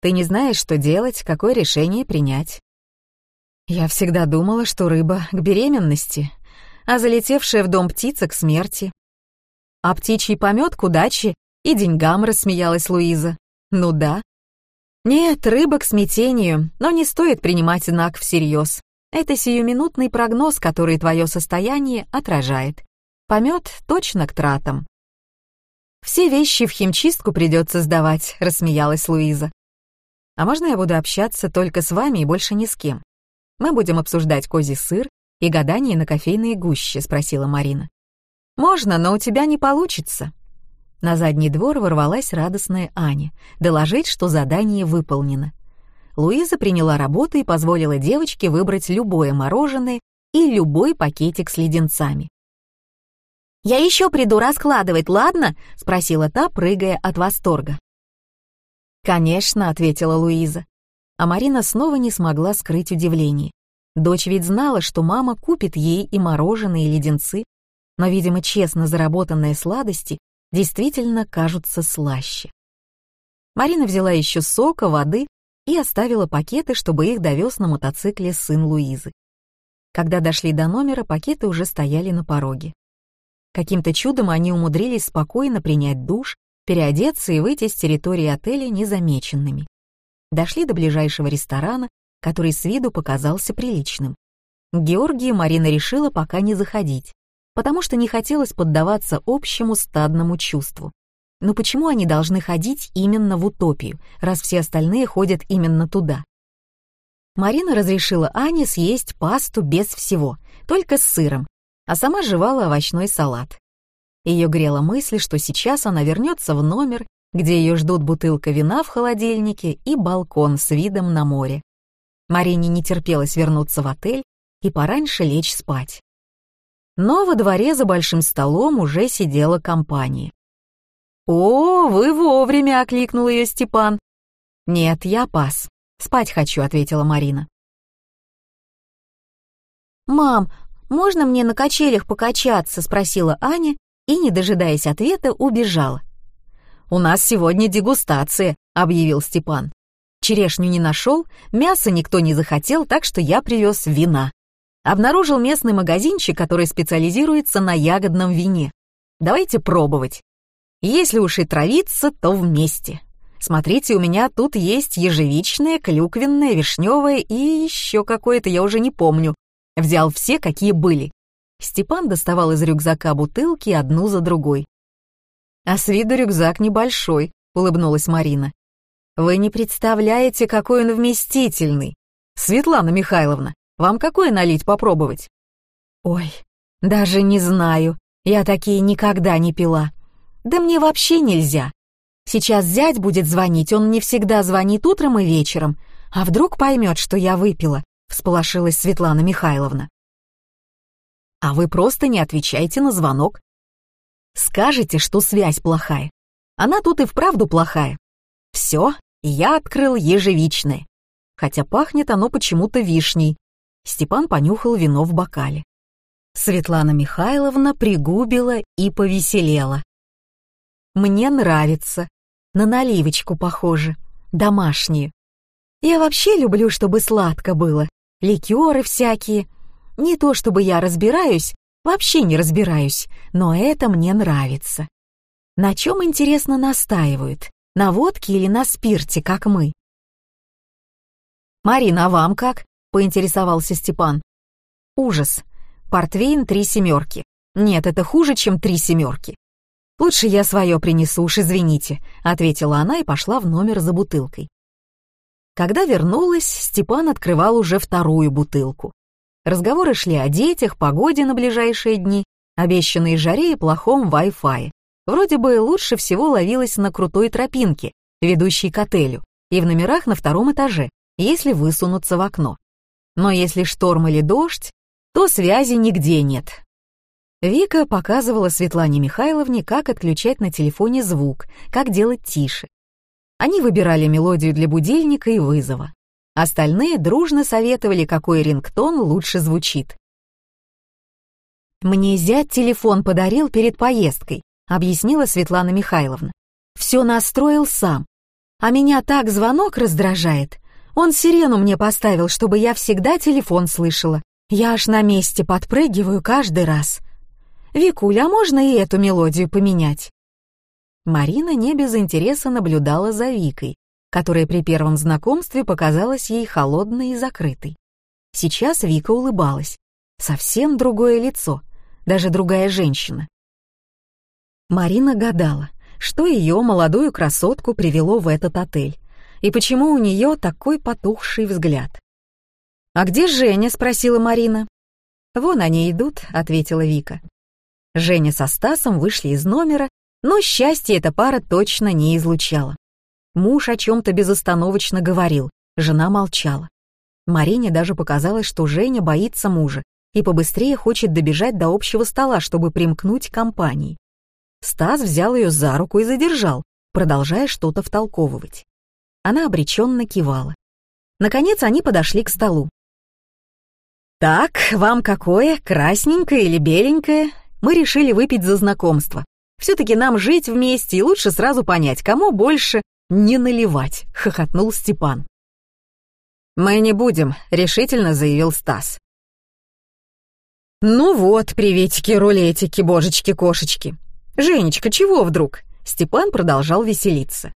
Ты не знаешь, что делать, какое решение принять. Я всегда думала, что рыба к беременности, а залетевшая в дом птица к смерти. А птичий помет к удаче и деньгам рассмеялась Луиза. Ну да. Нет, рыба к смятению, но не стоит принимать знак всерьез. Это сиюминутный прогноз, который твое состояние отражает. Помет точно к тратам. «Все вещи в химчистку придется сдавать», — рассмеялась Луиза. «А можно я буду общаться только с вами и больше ни с кем? Мы будем обсуждать козий сыр и гадание на кофейные гуще», — спросила Марина. «Можно, но у тебя не получится». На задний двор ворвалась радостная Аня, доложить, что задание выполнено. Луиза приняла работу и позволила девочке выбрать любое мороженое и любой пакетик с леденцами. «Я еще приду раскладывать, ладно?» — спросила та, прыгая от восторга. «Конечно», — ответила Луиза. А Марина снова не смогла скрыть удивление. Дочь ведь знала, что мама купит ей и мороженое, и леденцы, но, видимо, честно заработанные сладости действительно кажутся слаще. Марина взяла еще сока, воды и оставила пакеты, чтобы их довез на мотоцикле сын Луизы. Когда дошли до номера, пакеты уже стояли на пороге. Каким-то чудом они умудрились спокойно принять душ, переодеться и выйти с территории отеля незамеченными. Дошли до ближайшего ресторана, который с виду показался приличным. К Георгию Марина решила пока не заходить потому что не хотелось поддаваться общему стадному чувству. Но почему они должны ходить именно в утопию, раз все остальные ходят именно туда? Марина разрешила Ане съесть пасту без всего, только с сыром, а сама жевала овощной салат. Ее грела мысль, что сейчас она вернется в номер, где ее ждут бутылка вина в холодильнике и балкон с видом на море. Марине не терпелось вернуться в отель и пораньше лечь спать. Но во дворе за большим столом уже сидела компания. «О, вы вовремя!» — окликнул ее Степан. «Нет, я пас. «Спать хочу», — ответила Марина. «Мам, можно мне на качелях покачаться?» — спросила Аня и, не дожидаясь ответа, убежала. «У нас сегодня дегустация», — объявил Степан. «Черешню не нашел, мясо никто не захотел, так что я привез вина. Обнаружил местный магазинчик, который специализируется на ягодном вине. Давайте пробовать. Если уж и травиться, то вместе. Смотрите, у меня тут есть ежевичное, клюквенное, вишневое и еще какое-то, я уже не помню. Взял все, какие были. Степан доставал из рюкзака бутылки одну за другой. «А с виду рюкзак небольшой», — улыбнулась Марина. «Вы не представляете, какой он вместительный. Светлана Михайловна, вам какое налить попробовать?» «Ой, даже не знаю. Я такие никогда не пила. Да мне вообще нельзя. Сейчас зять будет звонить, он не всегда звонит утром и вечером. А вдруг поймет, что я выпила?» — всполошилась Светлана Михайловна. «А вы просто не отвечайте на звонок. Скажете, что связь плохая. Она тут и вправду плохая. Все, я открыл ежевичное. Хотя пахнет оно почему-то вишней. Степан понюхал вино в бокале. Светлана Михайловна пригубила и повеселела. «Мне нравится», на наливочку похоже, домашние. Я вообще люблю, чтобы сладко было, ликеры всякие. Не то чтобы я разбираюсь, вообще не разбираюсь, но это мне нравится. На чем, интересно, настаивают? На водке или на спирте, как мы? «Марина, а вам как?» — поинтересовался Степан. «Ужас. Портвейн три семерки. Нет, это хуже, чем три семерки. «Лучше я свое принесу, уж извините», — ответила она и пошла в номер за бутылкой. Когда вернулась, Степан открывал уже вторую бутылку. Разговоры шли о детях, погоде на ближайшие дни, обещанной жаре и плохом Wi-Fi. Вроде бы лучше всего ловилась на крутой тропинке, ведущей к отелю, и в номерах на втором этаже, если высунуться в окно. Но если шторм или дождь, то связи нигде нет, Вика показывала Светлане Михайловне, как отключать на телефоне звук, как делать тише. Они выбирали мелодию для будильника и вызова. Остальные дружно советовали, какой рингтон лучше звучит. «Мне зять телефон подарил перед поездкой», — объяснила Светлана Михайловна. «Все настроил сам. А меня так звонок раздражает. Он сирену мне поставил, чтобы я всегда телефон слышала. Я аж на месте подпрыгиваю каждый раз. «Викуля, а можно и эту мелодию поменять?» Марина не без интереса наблюдала за Викой, которая при первом знакомстве показалась ей холодной и закрытой. Сейчас Вика улыбалась. Совсем другое лицо, даже другая женщина. Марина гадала, что ее, молодую красотку, привело в этот отель, и почему у нее такой потухший взгляд. «А где Женя?» — спросила Марина. «Вон они идут», — ответила Вика. Женя со Стасом вышли из номера, но счастье эта пара точно не излучала. Муж о чем-то безостановочно говорил, жена молчала. Марине даже показалось, что Женя боится мужа и побыстрее хочет добежать до общего стола, чтобы примкнуть к компании. Стас взял ее за руку и задержал, продолжая что-то втолковывать. Она обреченно кивала. Наконец они подошли к столу. «Так, вам какое, красненькое или беленькое?» мы решили выпить за знакомство. Все-таки нам жить вместе, и лучше сразу понять, кому больше не наливать», — хохотнул Степан. «Мы не будем», — решительно заявил Стас. «Ну вот, приветики-рулетики, божечки-кошечки. Женечка, чего вдруг?» Степан продолжал веселиться.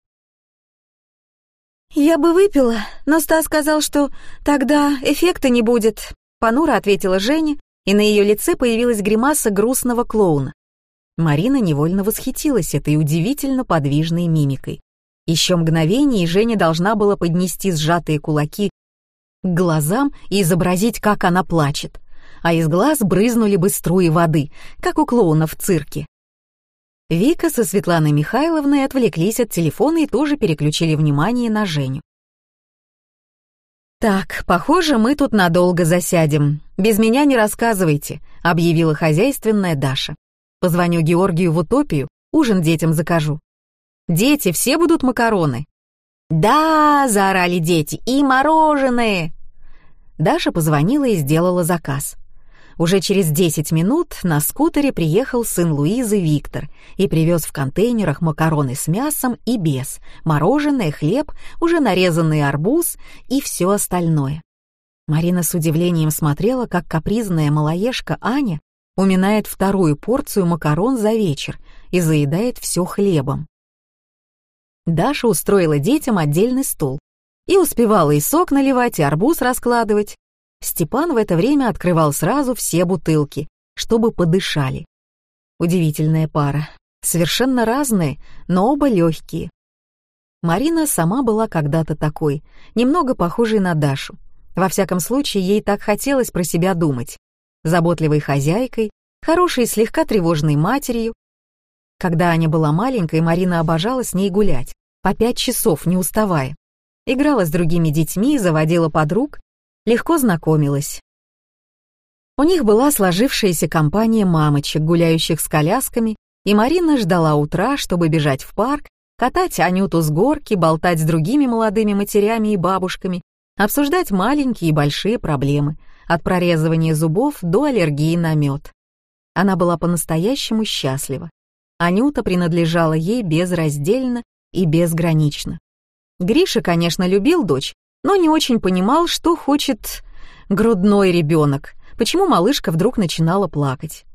«Я бы выпила, но Стас сказал, что тогда эффекта не будет», — понуро ответила Женя и на ее лице появилась гримаса грустного клоуна. Марина невольно восхитилась этой удивительно подвижной мимикой. Еще мгновение, и Женя должна была поднести сжатые кулаки к глазам и изобразить, как она плачет, а из глаз брызнули бы струи воды, как у клоуна в цирке. Вика со Светланой Михайловной отвлеклись от телефона и тоже переключили внимание на Женю. «Так, похоже, мы тут надолго засядем. Без меня не рассказывайте», — объявила хозяйственная Даша. «Позвоню Георгию в утопию, ужин детям закажу». «Дети, все будут макароны?» «Да!» — заорали дети. «И мороженое!» Даша позвонила и сделала заказ. Уже через 10 минут на скутере приехал сын Луизы Виктор и привез в контейнерах макароны с мясом и без, мороженое, хлеб, уже нарезанный арбуз и все остальное. Марина с удивлением смотрела, как капризная малоежка Аня уминает вторую порцию макарон за вечер и заедает все хлебом. Даша устроила детям отдельный стол и успевала и сок наливать, и арбуз раскладывать, Степан в это время открывал сразу все бутылки, чтобы подышали. Удивительная пара. Совершенно разные, но оба легкие. Марина сама была когда-то такой, немного похожей на Дашу. Во всяком случае, ей так хотелось про себя думать. Заботливой хозяйкой, хорошей слегка тревожной матерью. Когда Аня была маленькой, Марина обожала с ней гулять, по пять часов, не уставая. Играла с другими детьми, заводила подруг, легко знакомилась. У них была сложившаяся компания мамочек, гуляющих с колясками, и Марина ждала утра, чтобы бежать в парк, катать Анюту с горки, болтать с другими молодыми матерями и бабушками, обсуждать маленькие и большие проблемы, от прорезывания зубов до аллергии на мед. Она была по-настоящему счастлива. Анюта принадлежала ей безраздельно и безгранично. Гриша, конечно, любил дочь, но не очень понимал, что хочет грудной ребенок, почему малышка вдруг начинала плакать.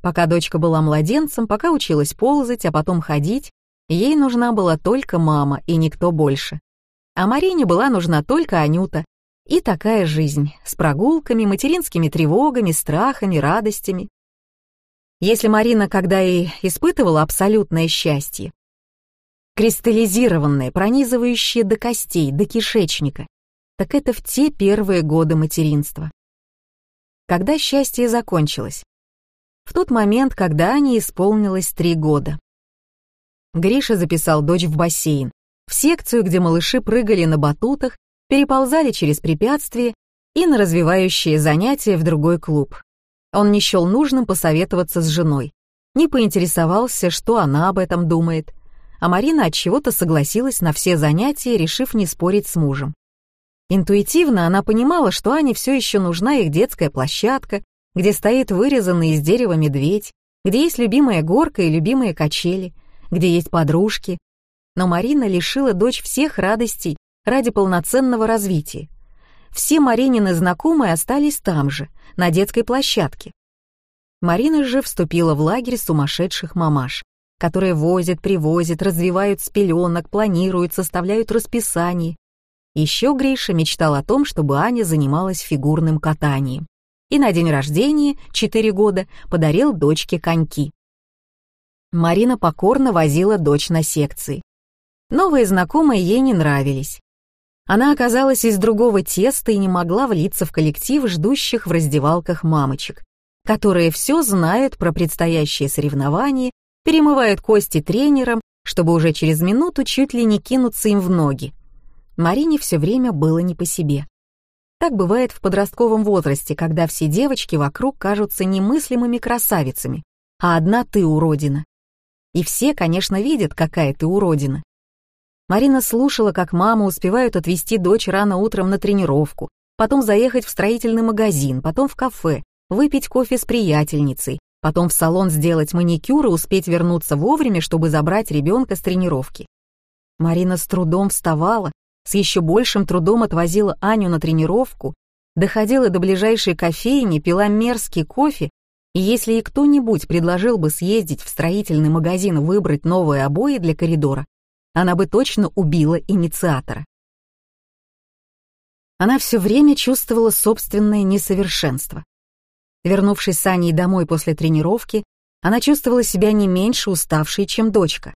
Пока дочка была младенцем, пока училась ползать, а потом ходить, ей нужна была только мама и никто больше. А Марине была нужна только Анюта. И такая жизнь, с прогулками, материнскими тревогами, страхами, радостями. Если Марина когда и испытывала абсолютное счастье, кристаллизированное, пронизывающее до костей, до кишечника, так это в те первые годы материнства. Когда счастье закончилось? В тот момент, когда Ане исполнилось три года. Гриша записал дочь в бассейн, в секцию, где малыши прыгали на батутах, переползали через препятствия и на развивающие занятия в другой клуб. Он не счел нужным посоветоваться с женой, не поинтересовался, что она об этом думает, а Марина от чего-то согласилась на все занятия, решив не спорить с мужем. Интуитивно она понимала, что Ане все еще нужна их детская площадка, где стоит вырезанный из дерева медведь, где есть любимая горка и любимые качели, где есть подружки. Но Марина лишила дочь всех радостей ради полноценного развития. Все Маринины знакомые остались там же, на детской площадке. Марина же вступила в лагерь сумасшедших мамаш, которые возят, привозят, развивают с пеленок, планируют, составляют расписание. Еще Гриша мечтал о том, чтобы Аня занималась фигурным катанием. И на день рождения, 4 года, подарил дочке коньки. Марина покорно возила дочь на секции. Новые знакомые ей не нравились. Она оказалась из другого теста и не могла влиться в коллектив ждущих в раздевалках мамочек, которые все знают про предстоящие соревнования перемывают кости тренерам, чтобы уже через минуту чуть ли не кинуться им в ноги. Марине все время было не по себе. Так бывает в подростковом возрасте, когда все девочки вокруг кажутся немыслимыми красавицами, а одна ты уродина. И все, конечно, видят, какая ты уродина. Марина слушала, как мама успевают отвезти дочь рано утром на тренировку, потом заехать в строительный магазин, потом в кафе, выпить кофе с приятельницей, потом в салон сделать маникюр и успеть вернуться вовремя, чтобы забрать ребенка с тренировки. Марина с трудом вставала, с еще большим трудом отвозила Аню на тренировку, доходила до ближайшей кофейни, пила мерзкий кофе, и если и кто-нибудь предложил бы съездить в строительный магазин выбрать новые обои для коридора, она бы точно убила инициатора. Она все время чувствовала собственное несовершенство. Вернувшись с Аней домой после тренировки, Она чувствовала себя не меньше уставшей, чем дочка.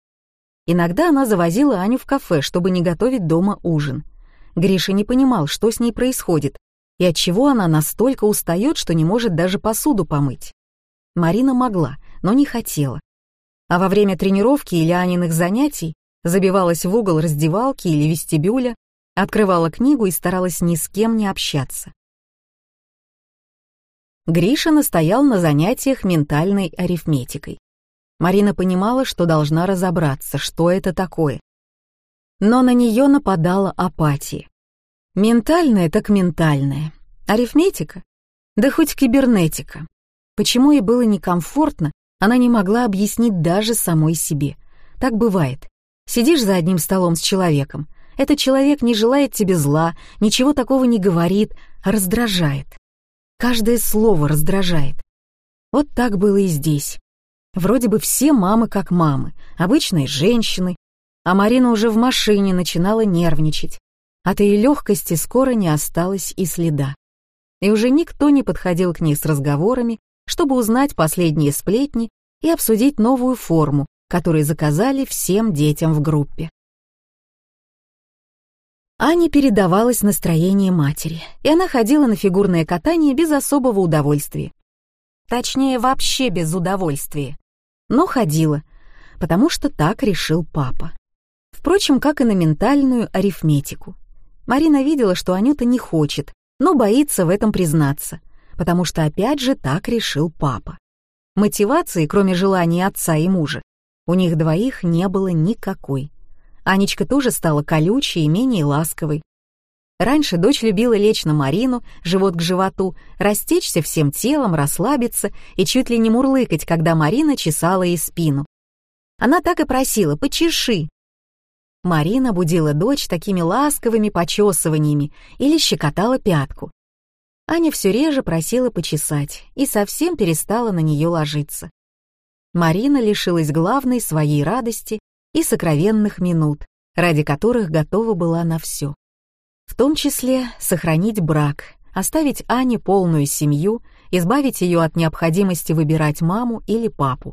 Иногда она завозила Аню в кафе, чтобы не готовить дома ужин. Гриша не понимал, что с ней происходит, и отчего она настолько устает, что не может даже посуду помыть. Марина могла, но не хотела. А во время тренировки или Аниных занятий забивалась в угол раздевалки или вестибюля, открывала книгу и старалась ни с кем не общаться. Гриша настоял на занятиях ментальной арифметикой. Марина понимала, что должна разобраться, что это такое. Но на нее нападала апатия. Ментальная так ментальная. Арифметика? Да хоть кибернетика. Почему ей было некомфортно, она не могла объяснить даже самой себе. Так бывает. Сидишь за одним столом с человеком. Этот человек не желает тебе зла, ничего такого не говорит, а раздражает. Каждое слово раздражает. Вот так было и здесь. Вроде бы все мамы как мамы, обычные женщины, а Марина уже в машине начинала нервничать. От ее легкости скоро не осталось и следа. И уже никто не подходил к ней с разговорами, чтобы узнать последние сплетни и обсудить новую форму, которую заказали всем детям в группе. Ане передавалось настроение матери, и она ходила на фигурное катание без особого удовольствия. Точнее, вообще без удовольствия но ходила, потому что так решил папа. Впрочем, как и на ментальную арифметику. Марина видела, что Анюта не хочет, но боится в этом признаться, потому что опять же так решил папа. Мотивации, кроме желания отца и мужа, у них двоих не было никакой. Анечка тоже стала колючей и менее ласковой. Раньше дочь любила лечь на Марину, живот к животу, растечься всем телом, расслабиться и чуть ли не мурлыкать, когда Марина чесала ей спину. Она так и просила «почеши». Марина будила дочь такими ласковыми почесываниями или щекотала пятку. Аня все реже просила почесать и совсем перестала на нее ложиться. Марина лишилась главной своей радости и сокровенных минут, ради которых готова была на все. В том числе сохранить брак, оставить Ане полную семью, избавить ее от необходимости выбирать маму или папу.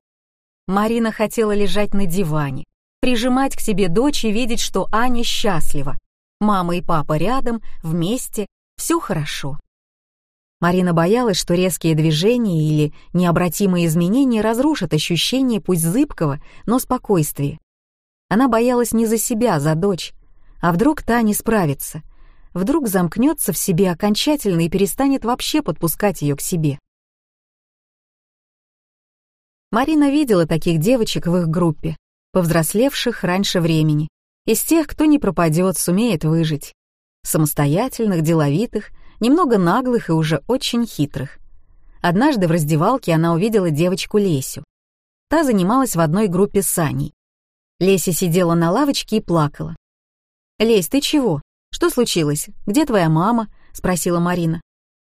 Марина хотела лежать на диване, прижимать к себе дочь и видеть, что Аня счастлива. Мама и папа рядом, вместе, все хорошо. Марина боялась, что резкие движения или необратимые изменения разрушат ощущение пусть зыбкого, но спокойствия. Она боялась не за себя, а за дочь. А вдруг та не справится, вдруг замкнется в себе окончательно и перестанет вообще подпускать ее к себе. Марина видела таких девочек в их группе, повзрослевших раньше времени, из тех, кто не пропадет, сумеет выжить. Самостоятельных, деловитых, немного наглых и уже очень хитрых. Однажды в раздевалке она увидела девочку Лесю. Та занималась в одной группе с Аней. Леся сидела на лавочке и плакала. «Лесь, ты чего?» «Что случилось? Где твоя мама?» — спросила Марина.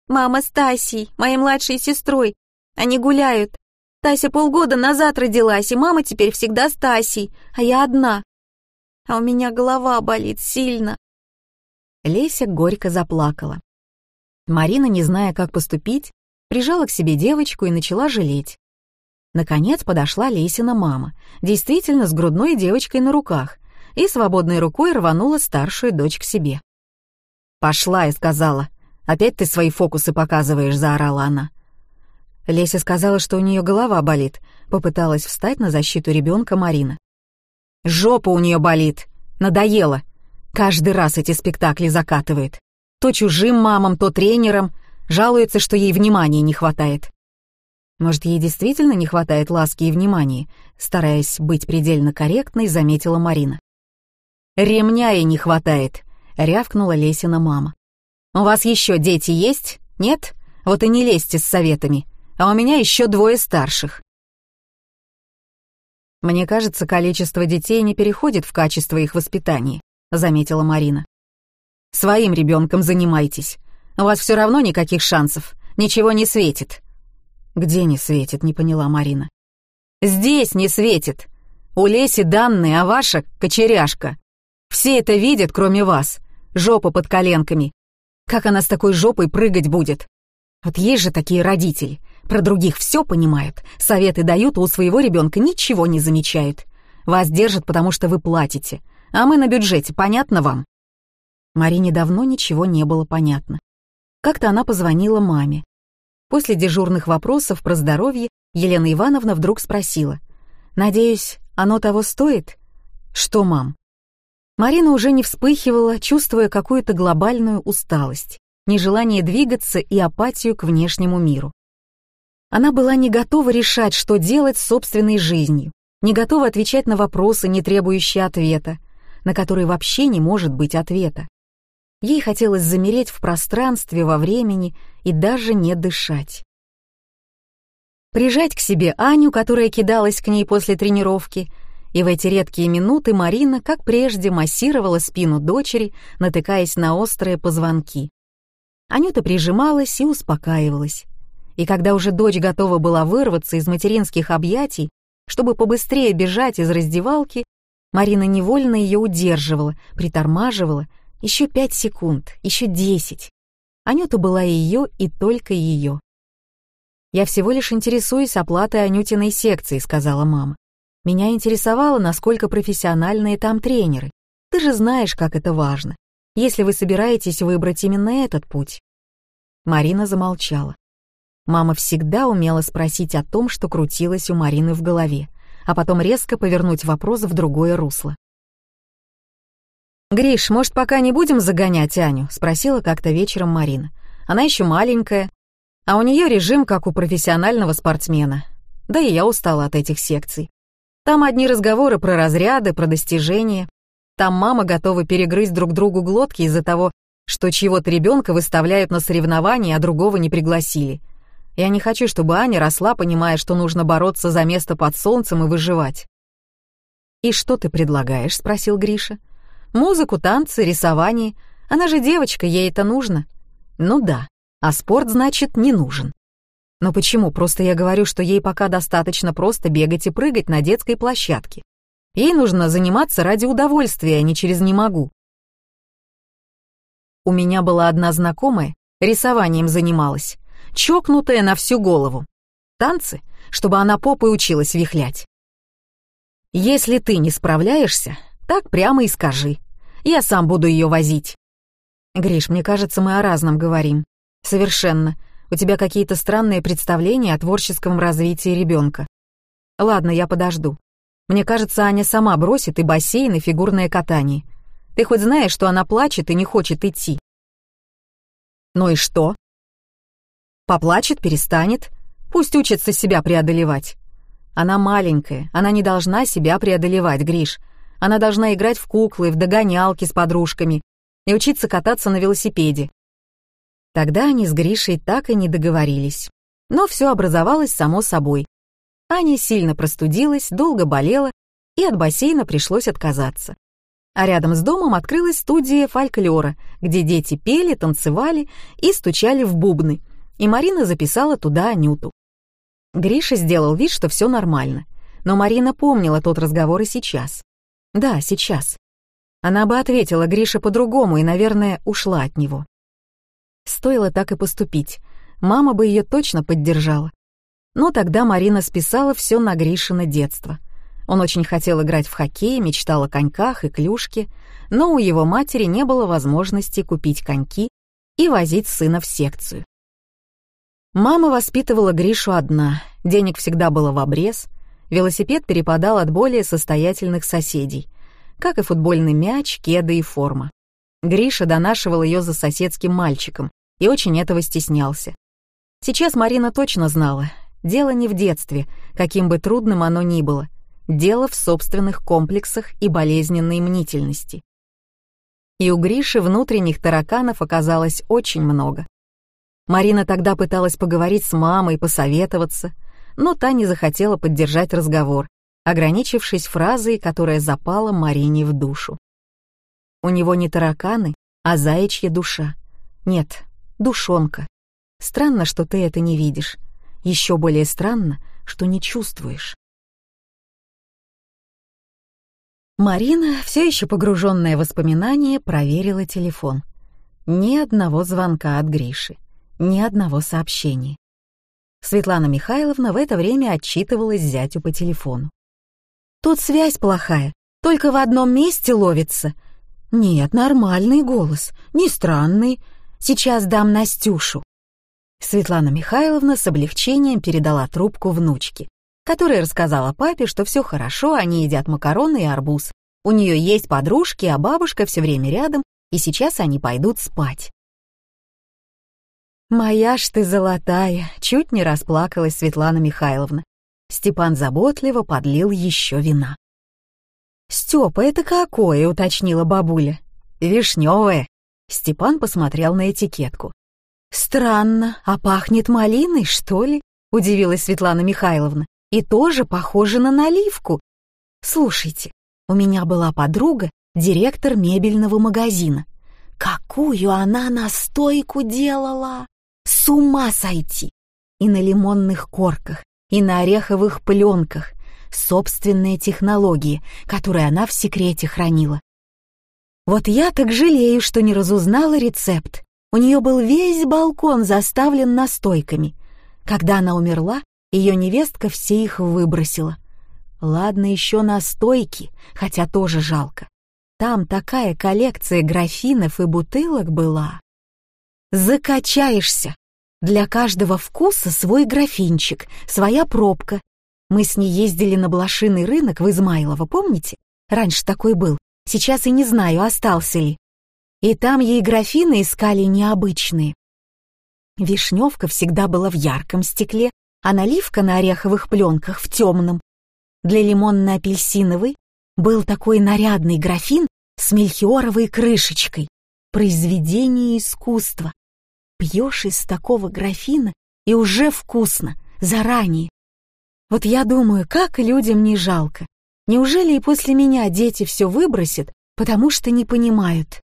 «Мама с Тасей, моей младшей сестрой. Они гуляют. Тася полгода назад родилась, и мама теперь всегда с а я одна. А у меня голова болит сильно». Леся горько заплакала. Марина, не зная, как поступить, прижала к себе девочку и начала жалеть. Наконец подошла Лесина мама, действительно с грудной девочкой на руках, и свободной рукой рванула старшую дочь к себе. «Пошла», — и сказала. «Опять ты свои фокусы показываешь», — заорала она. Леся сказала, что у нее голова болит, попыталась встать на защиту ребенка Марина. «Жопа у нее болит! Надоело! Каждый раз эти спектакли закатывает. То чужим мамам, то тренерам. Жалуется, что ей внимания не хватает». Может, ей действительно не хватает ласки и внимания, стараясь быть предельно корректной, заметила Марина. «Ремня ей не хватает», — рявкнула Лесина мама. «У вас еще дети есть? Нет? Вот и не лезьте с советами. А у меня еще двое старших». «Мне кажется, количество детей не переходит в качество их воспитания», — заметила Марина. «Своим ребенком занимайтесь. У вас все равно никаких шансов. Ничего не светит». «Где не светит?» — не поняла Марина. «Здесь не светит. У Леси данные, а ваша — кочеряшка. Все это видят, кроме вас. Жопа под коленками. Как она с такой жопой прыгать будет? Вот есть же такие родители. Про других все понимают, советы дают, а у своего ребенка ничего не замечают. Вас держат, потому что вы платите, а мы на бюджете, понятно вам?» Марине давно ничего не было понятно. Как-то она позвонила маме. После дежурных вопросов про здоровье Елена Ивановна вдруг спросила. «Надеюсь, оно того стоит?» «Что, мам?» Марина уже не вспыхивала, чувствуя какую-то глобальную усталость, нежелание двигаться и апатию к внешнему миру. Она была не готова решать, что делать с собственной жизнью, не готова отвечать на вопросы, не требующие ответа, на которые вообще не может быть ответа. Ей хотелось замереть в пространстве, во времени и даже не дышать. Прижать к себе Аню, которая кидалась к ней после тренировки, и в эти редкие минуты Марина, как прежде, массировала спину дочери, натыкаясь на острые позвонки. Анюта прижималась и успокаивалась. И когда уже дочь готова была вырваться из материнских объятий, чтобы побыстрее бежать из раздевалки, Марина невольно ее удерживала, притормаживала. Еще пять секунд, еще десять. Анюта была ее и только ее. «Я всего лишь интересуюсь оплатой Анютиной секции», — сказала мама. Меня интересовало, насколько профессиональные там тренеры. Ты же знаешь, как это важно, если вы собираетесь выбрать именно этот путь. Марина замолчала. Мама всегда умела спросить о том, что крутилось у Марины в голове, а потом резко повернуть вопрос в другое русло. «Гриш, может, пока не будем загонять Аню?» — спросила как-то вечером Марина. «Она еще маленькая, а у нее режим, как у профессионального спортсмена. Да и я устала от этих секций. Там одни разговоры про разряды, про достижения. Там мама готова перегрызть друг другу глотки из-за того, что чьего-то ребенка выставляют на соревнования, а другого не пригласили. Я не хочу, чтобы Аня росла, понимая, что нужно бороться за место под солнцем и выживать. «И что ты предлагаешь?» — спросил Гриша. «Музыку, танцы, рисование. Она же девочка, ей это нужно». «Ну да, а спорт, значит, не нужен». Но почему? Просто я говорю, что ей пока достаточно просто бегать и прыгать на детской площадке. Ей нужно заниматься ради удовольствия, а не через «не могу». У меня была одна знакомая, рисованием занималась, чокнутая на всю голову. Танцы, чтобы она попой училась вихлять. Если ты не справляешься, так прямо и скажи. Я сам буду ее возить. Гриш, мне кажется, мы о разном говорим. Совершенно. У тебя какие-то странные представления о творческом развитии ребенка. Ладно, я подожду. Мне кажется, Аня сама бросит и бассейн, и фигурное катание. Ты хоть знаешь, что она плачет и не хочет идти? Ну и что? Поплачет, перестанет. Пусть учится себя преодолевать. Она маленькая, она не должна себя преодолевать, Гриш. Она должна играть в куклы, в догонялки с подружками и учиться кататься на велосипеде. Тогда они с Гришей так и не договорились. Но все образовалось само собой. Аня сильно простудилась, долго болела, и от бассейна пришлось отказаться. А рядом с домом открылась студия фольклора, где дети пели, танцевали и стучали в бубны, и Марина записала туда Анюту. Гриша сделал вид, что все нормально, но Марина помнила тот разговор и сейчас. Да, сейчас. Она бы ответила Грише по-другому и, наверное, ушла от него. Стоило так и поступить. Мама бы ее точно поддержала. Но тогда Марина списала все на Гришина детство. Он очень хотел играть в хоккей, мечтал о коньках и клюшке, но у его матери не было возможности купить коньки и возить сына в секцию. Мама воспитывала Гришу одна, денег всегда было в обрез, велосипед перепадал от более состоятельных соседей, как и футбольный мяч, кеды и форма. Гриша донашивал ее за соседским мальчиком и очень этого стеснялся. Сейчас Марина точно знала, дело не в детстве, каким бы трудным оно ни было, дело в собственных комплексах и болезненной мнительности. И у Гриши внутренних тараканов оказалось очень много. Марина тогда пыталась поговорить с мамой, посоветоваться, но та не захотела поддержать разговор, ограничившись фразой, которая запала Марине в душу. У него не тараканы, а заячья душа. Нет, душонка. Странно, что ты это не видишь. Еще более странно, что не чувствуешь. Марина, все еще погруженная в воспоминания, проверила телефон. Ни одного звонка от Гриши, ни одного сообщения. Светлана Михайловна в это время отчитывалась зятю по телефону. «Тут связь плохая, только в одном месте ловится. Нет, нормальный голос, не странный. Сейчас дам Настюшу». Светлана Михайловна с облегчением передала трубку внучке, которая рассказала папе, что все хорошо, они едят макароны и арбуз. У нее есть подружки, а бабушка все время рядом, и сейчас они пойдут спать. «Моя ж ты золотая!» — чуть не расплакалась Светлана Михайловна. Степан заботливо подлил еще вина. «Степа, это какое?» — уточнила бабуля. «Вишневое». Степан посмотрел на этикетку. «Странно, а пахнет малиной, что ли?» — удивилась Светлана Михайловна. «И тоже похоже на наливку. Слушайте, у меня была подруга, директор мебельного магазина. Какую она настойку делала! С ума сойти! И на лимонных корках, и на ореховых пленках. Собственные технологии, которые она в секрете хранила. Вот я так жалею, что не разузнала рецепт. У нее был весь балкон заставлен настойками. Когда она умерла, ее невестка все их выбросила. Ладно еще настойки, хотя тоже жалко. Там такая коллекция графинов и бутылок была. Закачаешься. Для каждого вкуса свой графинчик, своя пробка. Мы с ней ездили на блошиный рынок в Измайлово, помните? Раньше такой был. Сейчас и не знаю, остался ли. И там ей графины искали необычные. Вишневка всегда была в ярком стекле, а наливка на ореховых пленках в темном. Для лимонно-апельсиновой был такой нарядный графин с мельхиоровой крышечкой. Произведение искусства. Пьешь из такого графина, и уже вкусно, заранее. Вот я думаю, как людям не жалко. Неужели и после меня дети все выбросят, потому что не понимают?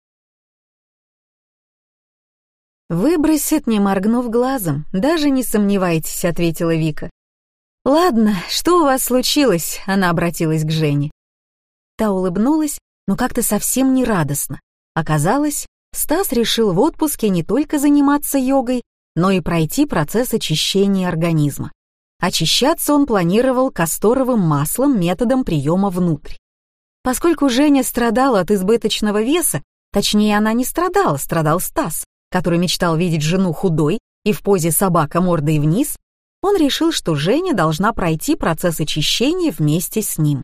«Выбросят, не моргнув глазом, даже не сомневайтесь», — ответила Вика. «Ладно, что у вас случилось?» — она обратилась к Жене. Та улыбнулась, но как-то совсем не радостно. Оказалось, Стас решил в отпуске не только заниматься йогой, но и пройти процесс очищения организма. Очищаться он планировал касторовым маслом методом приема внутрь. Поскольку Женя страдала от избыточного веса, точнее она не страдала, страдал Стас, который мечтал видеть жену худой и в позе собака мордой вниз, он решил, что Женя должна пройти процесс очищения вместе с ним.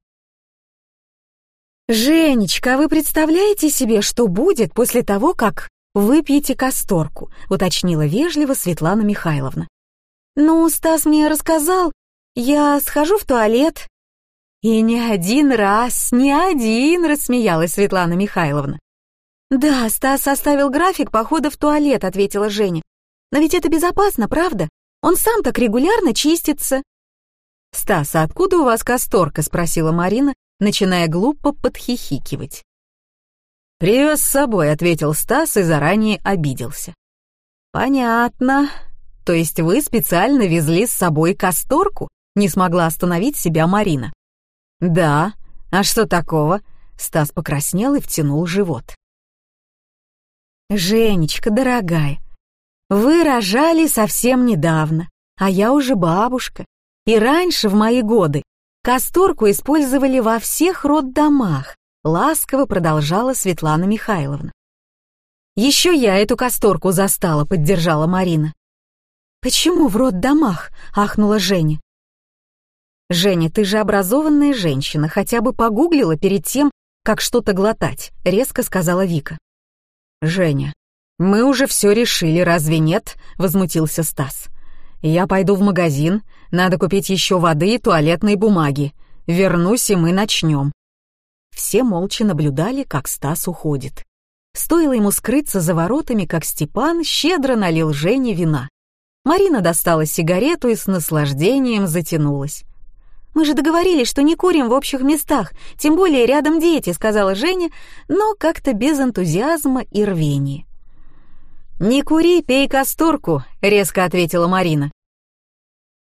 «Женечка, а вы представляете себе, что будет после того, как выпьете касторку?» — уточнила вежливо Светлана Михайловна. «Ну, Стас мне рассказал. Я схожу в туалет». «И не один раз, не один!» — рассмеялась Светлана Михайловна. «Да, Стас составил график похода в туалет», — ответила Женя. «Но ведь это безопасно, правда? Он сам так регулярно чистится». «Стас, а откуда у вас касторка?» — спросила Марина, начиная глупо подхихикивать. «Привез с собой», — ответил Стас и заранее обиделся. «Понятно. То есть вы специально везли с собой касторку?» — не смогла остановить себя Марина. «Да. А что такого?» — Стас покраснел и втянул живот. «Женечка, дорогая, вы рожали совсем недавно, а я уже бабушка. И раньше, в мои годы, Касторку использовали во всех роддомах, ласково продолжала Светлана Михайловна. «Еще я эту касторку застала», — поддержала Марина. «Почему в роддомах?» — ахнула Женя. «Женя, ты же образованная женщина, хотя бы погуглила перед тем, как что-то глотать», — резко сказала Вика. «Женя, мы уже все решили, разве нет?» — возмутился Стас. Я пойду в магазин, надо купить еще воды и туалетной бумаги. Вернусь, и мы начнем». Все молча наблюдали, как Стас уходит. Стоило ему скрыться за воротами, как Степан щедро налил Жене вина. Марина достала сигарету и с наслаждением затянулась. «Мы же договорились, что не курим в общих местах, тем более рядом дети», — сказала Женя, но как-то без энтузиазма и рвения. «Не кури, пей касторку», — резко ответила Марина.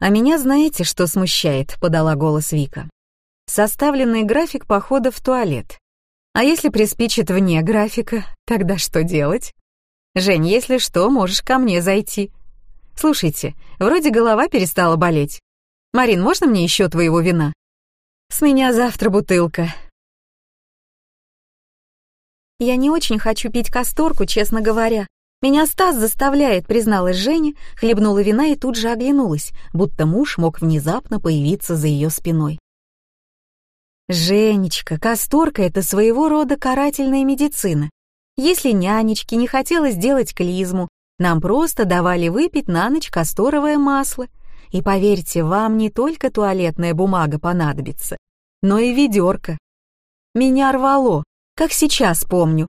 «А меня знаете, что смущает?» — подала голос Вика. «Составленный график похода в туалет. А если приспичит вне графика, тогда что делать? Жень, если что, можешь ко мне зайти». Слушайте, вроде голова перестала болеть. Марин, можно мне еще твоего вина? С меня завтра бутылка. Я не очень хочу пить касторку, честно говоря. Меня Стас заставляет, призналась Женя, хлебнула вина и тут же оглянулась, будто муж мог внезапно появиться за ее спиной. «Женечка, касторка — это своего рода карательная медицина. Если нянечке не хотелось делать клизму, нам просто давали выпить на ночь касторовое масло. И поверьте, вам не только туалетная бумага понадобится, но и ведерко. Меня рвало, как сейчас помню.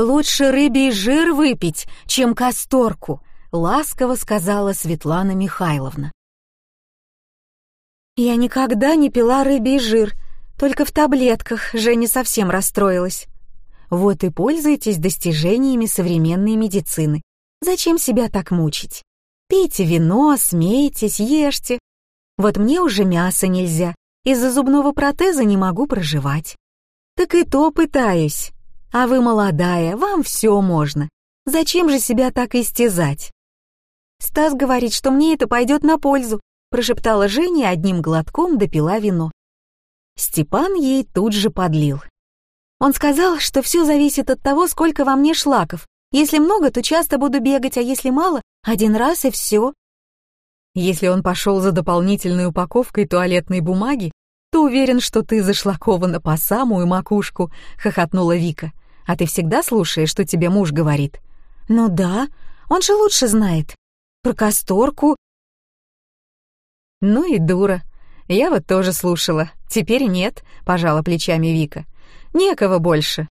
Лучше рыбий жир выпить, чем касторку, ласково сказала Светлана Михайловна. Я никогда не пила рыбий жир, только в таблетках Женя совсем расстроилась. Вот и пользуйтесь достижениями современной медицины. Зачем себя так мучить? Пейте вино, смейтесь, ешьте. Вот мне уже мясо нельзя, из-за зубного протеза не могу проживать. Так и то пытаюсь. А вы молодая, вам все можно. Зачем же себя так истязать? Стас говорит, что мне это пойдет на пользу, прошептала Женя одним глотком допила вино. Степан ей тут же подлил. Он сказал, что все зависит от того, сколько во мне шлаков. Если много, то часто буду бегать, а если мало, один раз и все. Если он пошел за дополнительной упаковкой туалетной бумаги, то уверен, что ты зашлакована по самую макушку, хохотнула Вика. А ты всегда слушаешь, что тебе муж говорит? Ну да, он же лучше знает. Про касторку. Ну и дура. Я вот тоже слушала. Теперь нет, пожала плечами Вика. Некого больше.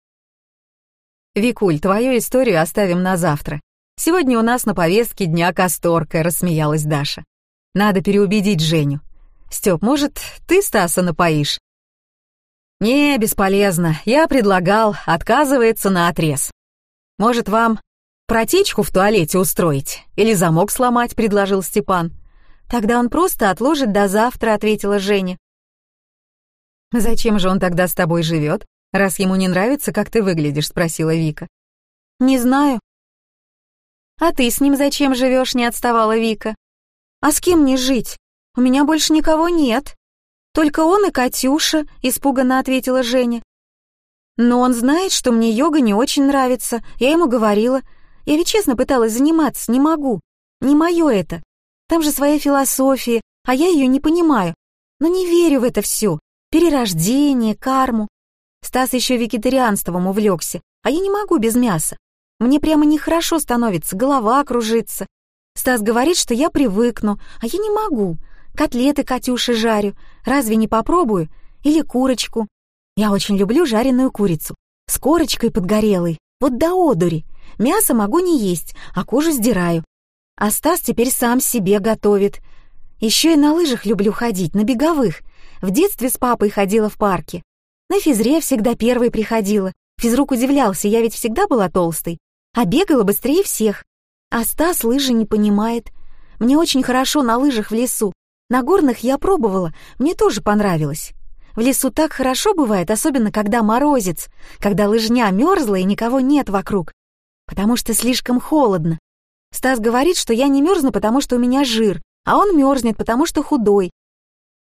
Викуль, твою историю оставим на завтра. Сегодня у нас на повестке дня касторка, рассмеялась Даша. Надо переубедить Женю. Степ, может, ты Стаса напоишь? Не, бесполезно. Я предлагал, отказывается на отрез. Может, вам протечку в туалете устроить или замок сломать, предложил Степан. Тогда он просто отложит до завтра, ответила Женя. Зачем же он тогда с тобой живет, раз ему не нравится, как ты выглядишь, спросила Вика. Не знаю. А ты с ним зачем живешь, не отставала Вика. А с кем мне жить? У меня больше никого нет. Только он и Катюша, испуганно ответила Женя. Но он знает, что мне йога не очень нравится. Я ему говорила. Я ведь честно пыталась заниматься, не могу. Не мое это. Там же своя философия, а я ее не понимаю. Но не верю в это все. Перерождение, карму. Стас еще вегетарианством увлекся, а я не могу без мяса. Мне прямо нехорошо становится, голова кружится. Стас говорит, что я привыкну, а я не могу. Котлеты Катюше жарю, разве не попробую? Или курочку. Я очень люблю жареную курицу. С корочкой подгорелой, вот до одури. Мясо могу не есть, а кожу сдираю. А Стас теперь сам себе готовит. Еще и на лыжах люблю ходить, на беговых. В детстве с папой ходила в парке. На физре всегда первой приходила. Физрук удивлялся, я ведь всегда была толстой. А бегала быстрее всех. А Стас лыжи не понимает. Мне очень хорошо на лыжах в лесу. На горных я пробовала, мне тоже понравилось. В лесу так хорошо бывает, особенно когда морозец, когда лыжня мерзла и никого нет вокруг. Потому что слишком холодно. Стас говорит, что я не мерзну, потому что у меня жир, а он мерзнет, потому что худой.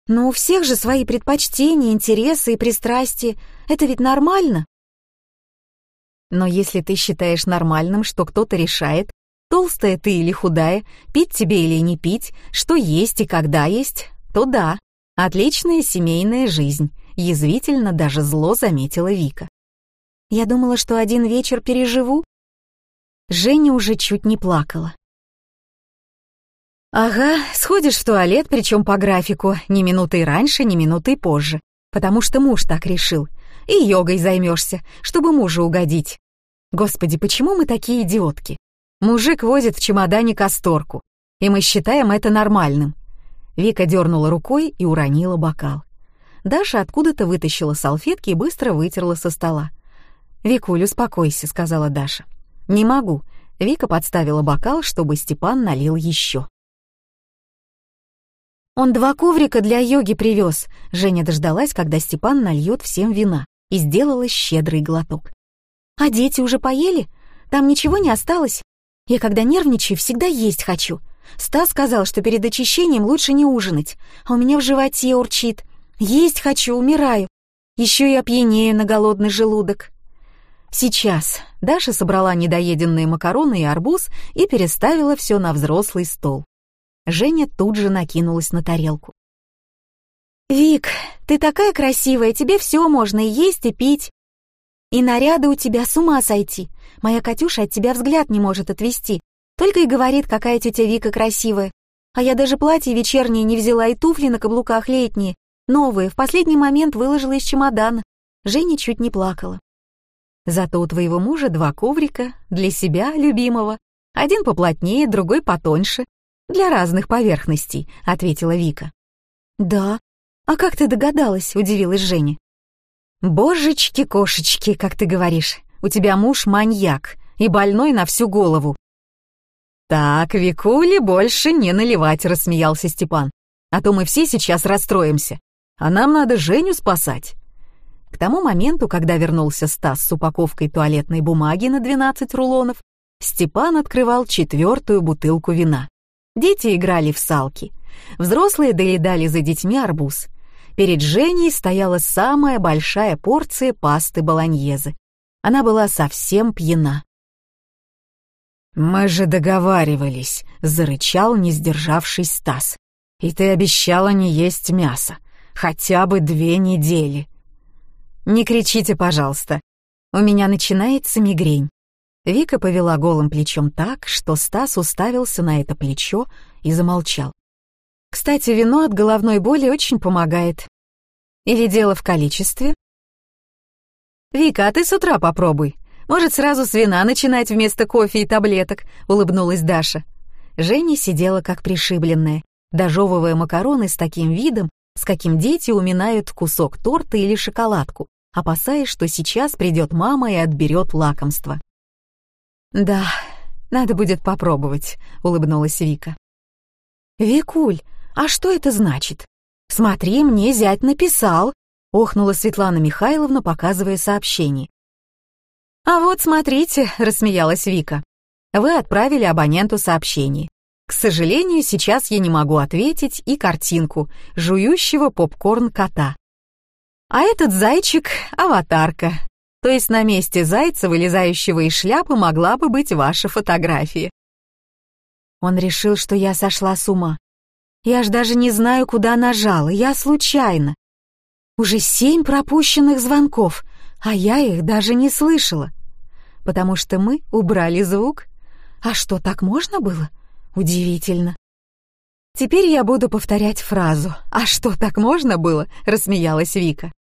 Но у всех же свои предпочтения, интересы и пристрастия. Это ведь нормально. Но если ты считаешь нормальным, что кто-то решает, толстая ты или худая, пить тебе или не пить, что есть и когда есть, то да, отличная семейная жизнь, язвительно даже зло заметила Вика. Я думала, что один вечер переживу, Женя уже чуть не плакала. «Ага, сходишь в туалет, причем по графику, ни минутой раньше, ни минутой позже, потому что муж так решил, и йогой займешься, чтобы мужу угодить. Господи, почему мы такие идиотки? Мужик возит в чемодане касторку, и мы считаем это нормальным». Вика дернула рукой и уронила бокал. Даша откуда-то вытащила салфетки и быстро вытерла со стола. «Викуль, успокойся», — сказала Даша. «Не могу». Вика подставила бокал, чтобы Степан налил еще. «Он два коврика для йоги привез», — Женя дождалась, когда Степан нальет всем вина, и сделала щедрый глоток. «А дети уже поели? Там ничего не осталось? Я когда нервничаю, всегда есть хочу. Стас сказал, что перед очищением лучше не ужинать, а у меня в животе урчит. Есть хочу, умираю. Еще и опьянею на голодный желудок. Сейчас Даша собрала недоеденные макароны и арбуз и переставила все на взрослый стол. Женя тут же накинулась на тарелку. «Вик, ты такая красивая, тебе все можно и есть, и пить. И наряды у тебя с ума сойти. Моя Катюша от тебя взгляд не может отвести. Только и говорит, какая тетя Вика красивая. А я даже платье вечернее не взяла и туфли на каблуках летние. Новые, в последний момент выложила из чемодана. Женя чуть не плакала. Зато у твоего мужа два коврика для себя, любимого. Один поплотнее, другой потоньше. Для разных поверхностей, ответила Вика. Да? А как ты догадалась, удивилась Женя. Божечки-кошечки, как ты говоришь. У тебя муж маньяк и больной на всю голову. Так, Викуле больше не наливать, рассмеялся Степан. А то мы все сейчас расстроимся. А нам надо Женю спасать. К тому моменту, когда вернулся Стас с упаковкой туалетной бумаги на 12 рулонов, Степан открывал четвертую бутылку вина. Дети играли в салки. Взрослые доедали за детьми арбуз. Перед Женей стояла самая большая порция пасты болоньезе. Она была совсем пьяна. «Мы же договаривались», — зарычал, не сдержавшись Стас. «И ты обещала не есть мясо. Хотя бы две недели». «Не кричите, пожалуйста. У меня начинается мигрень». Вика повела голым плечом так, что Стас уставился на это плечо и замолчал. «Кстати, вино от головной боли очень помогает. Или дело в количестве?» «Вика, а ты с утра попробуй. Может, сразу с вина начинать вместо кофе и таблеток», — улыбнулась Даша. Женя сидела как пришибленная, дожевывая макароны с таким видом, с каким дети уминают кусок торта или шоколадку, опасаясь, что сейчас придет мама и отберет лакомство. «Да, надо будет попробовать», — улыбнулась Вика. «Викуль, а что это значит? Смотри, мне зять написал», — охнула Светлана Михайловна, показывая сообщение. «А вот смотрите», — рассмеялась Вика. «Вы отправили абоненту сообщение. К сожалению, сейчас я не могу ответить и картинку жующего попкорн кота. А этот зайчик — аватарка. То есть на месте зайца, вылезающего из шляпы, могла бы быть ваша фотография». Он решил, что я сошла с ума. Я ж даже не знаю, куда нажала, я случайно. Уже семь пропущенных звонков, а я их даже не слышала потому что мы убрали звук. А что, так можно было? Удивительно. Теперь я буду повторять фразу «А что, так можно было?» — рассмеялась Вика.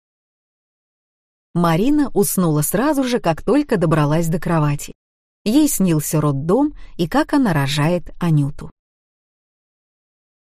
Марина уснула сразу же, как только добралась до кровати. Ей снился роддом и как она рожает Анюту.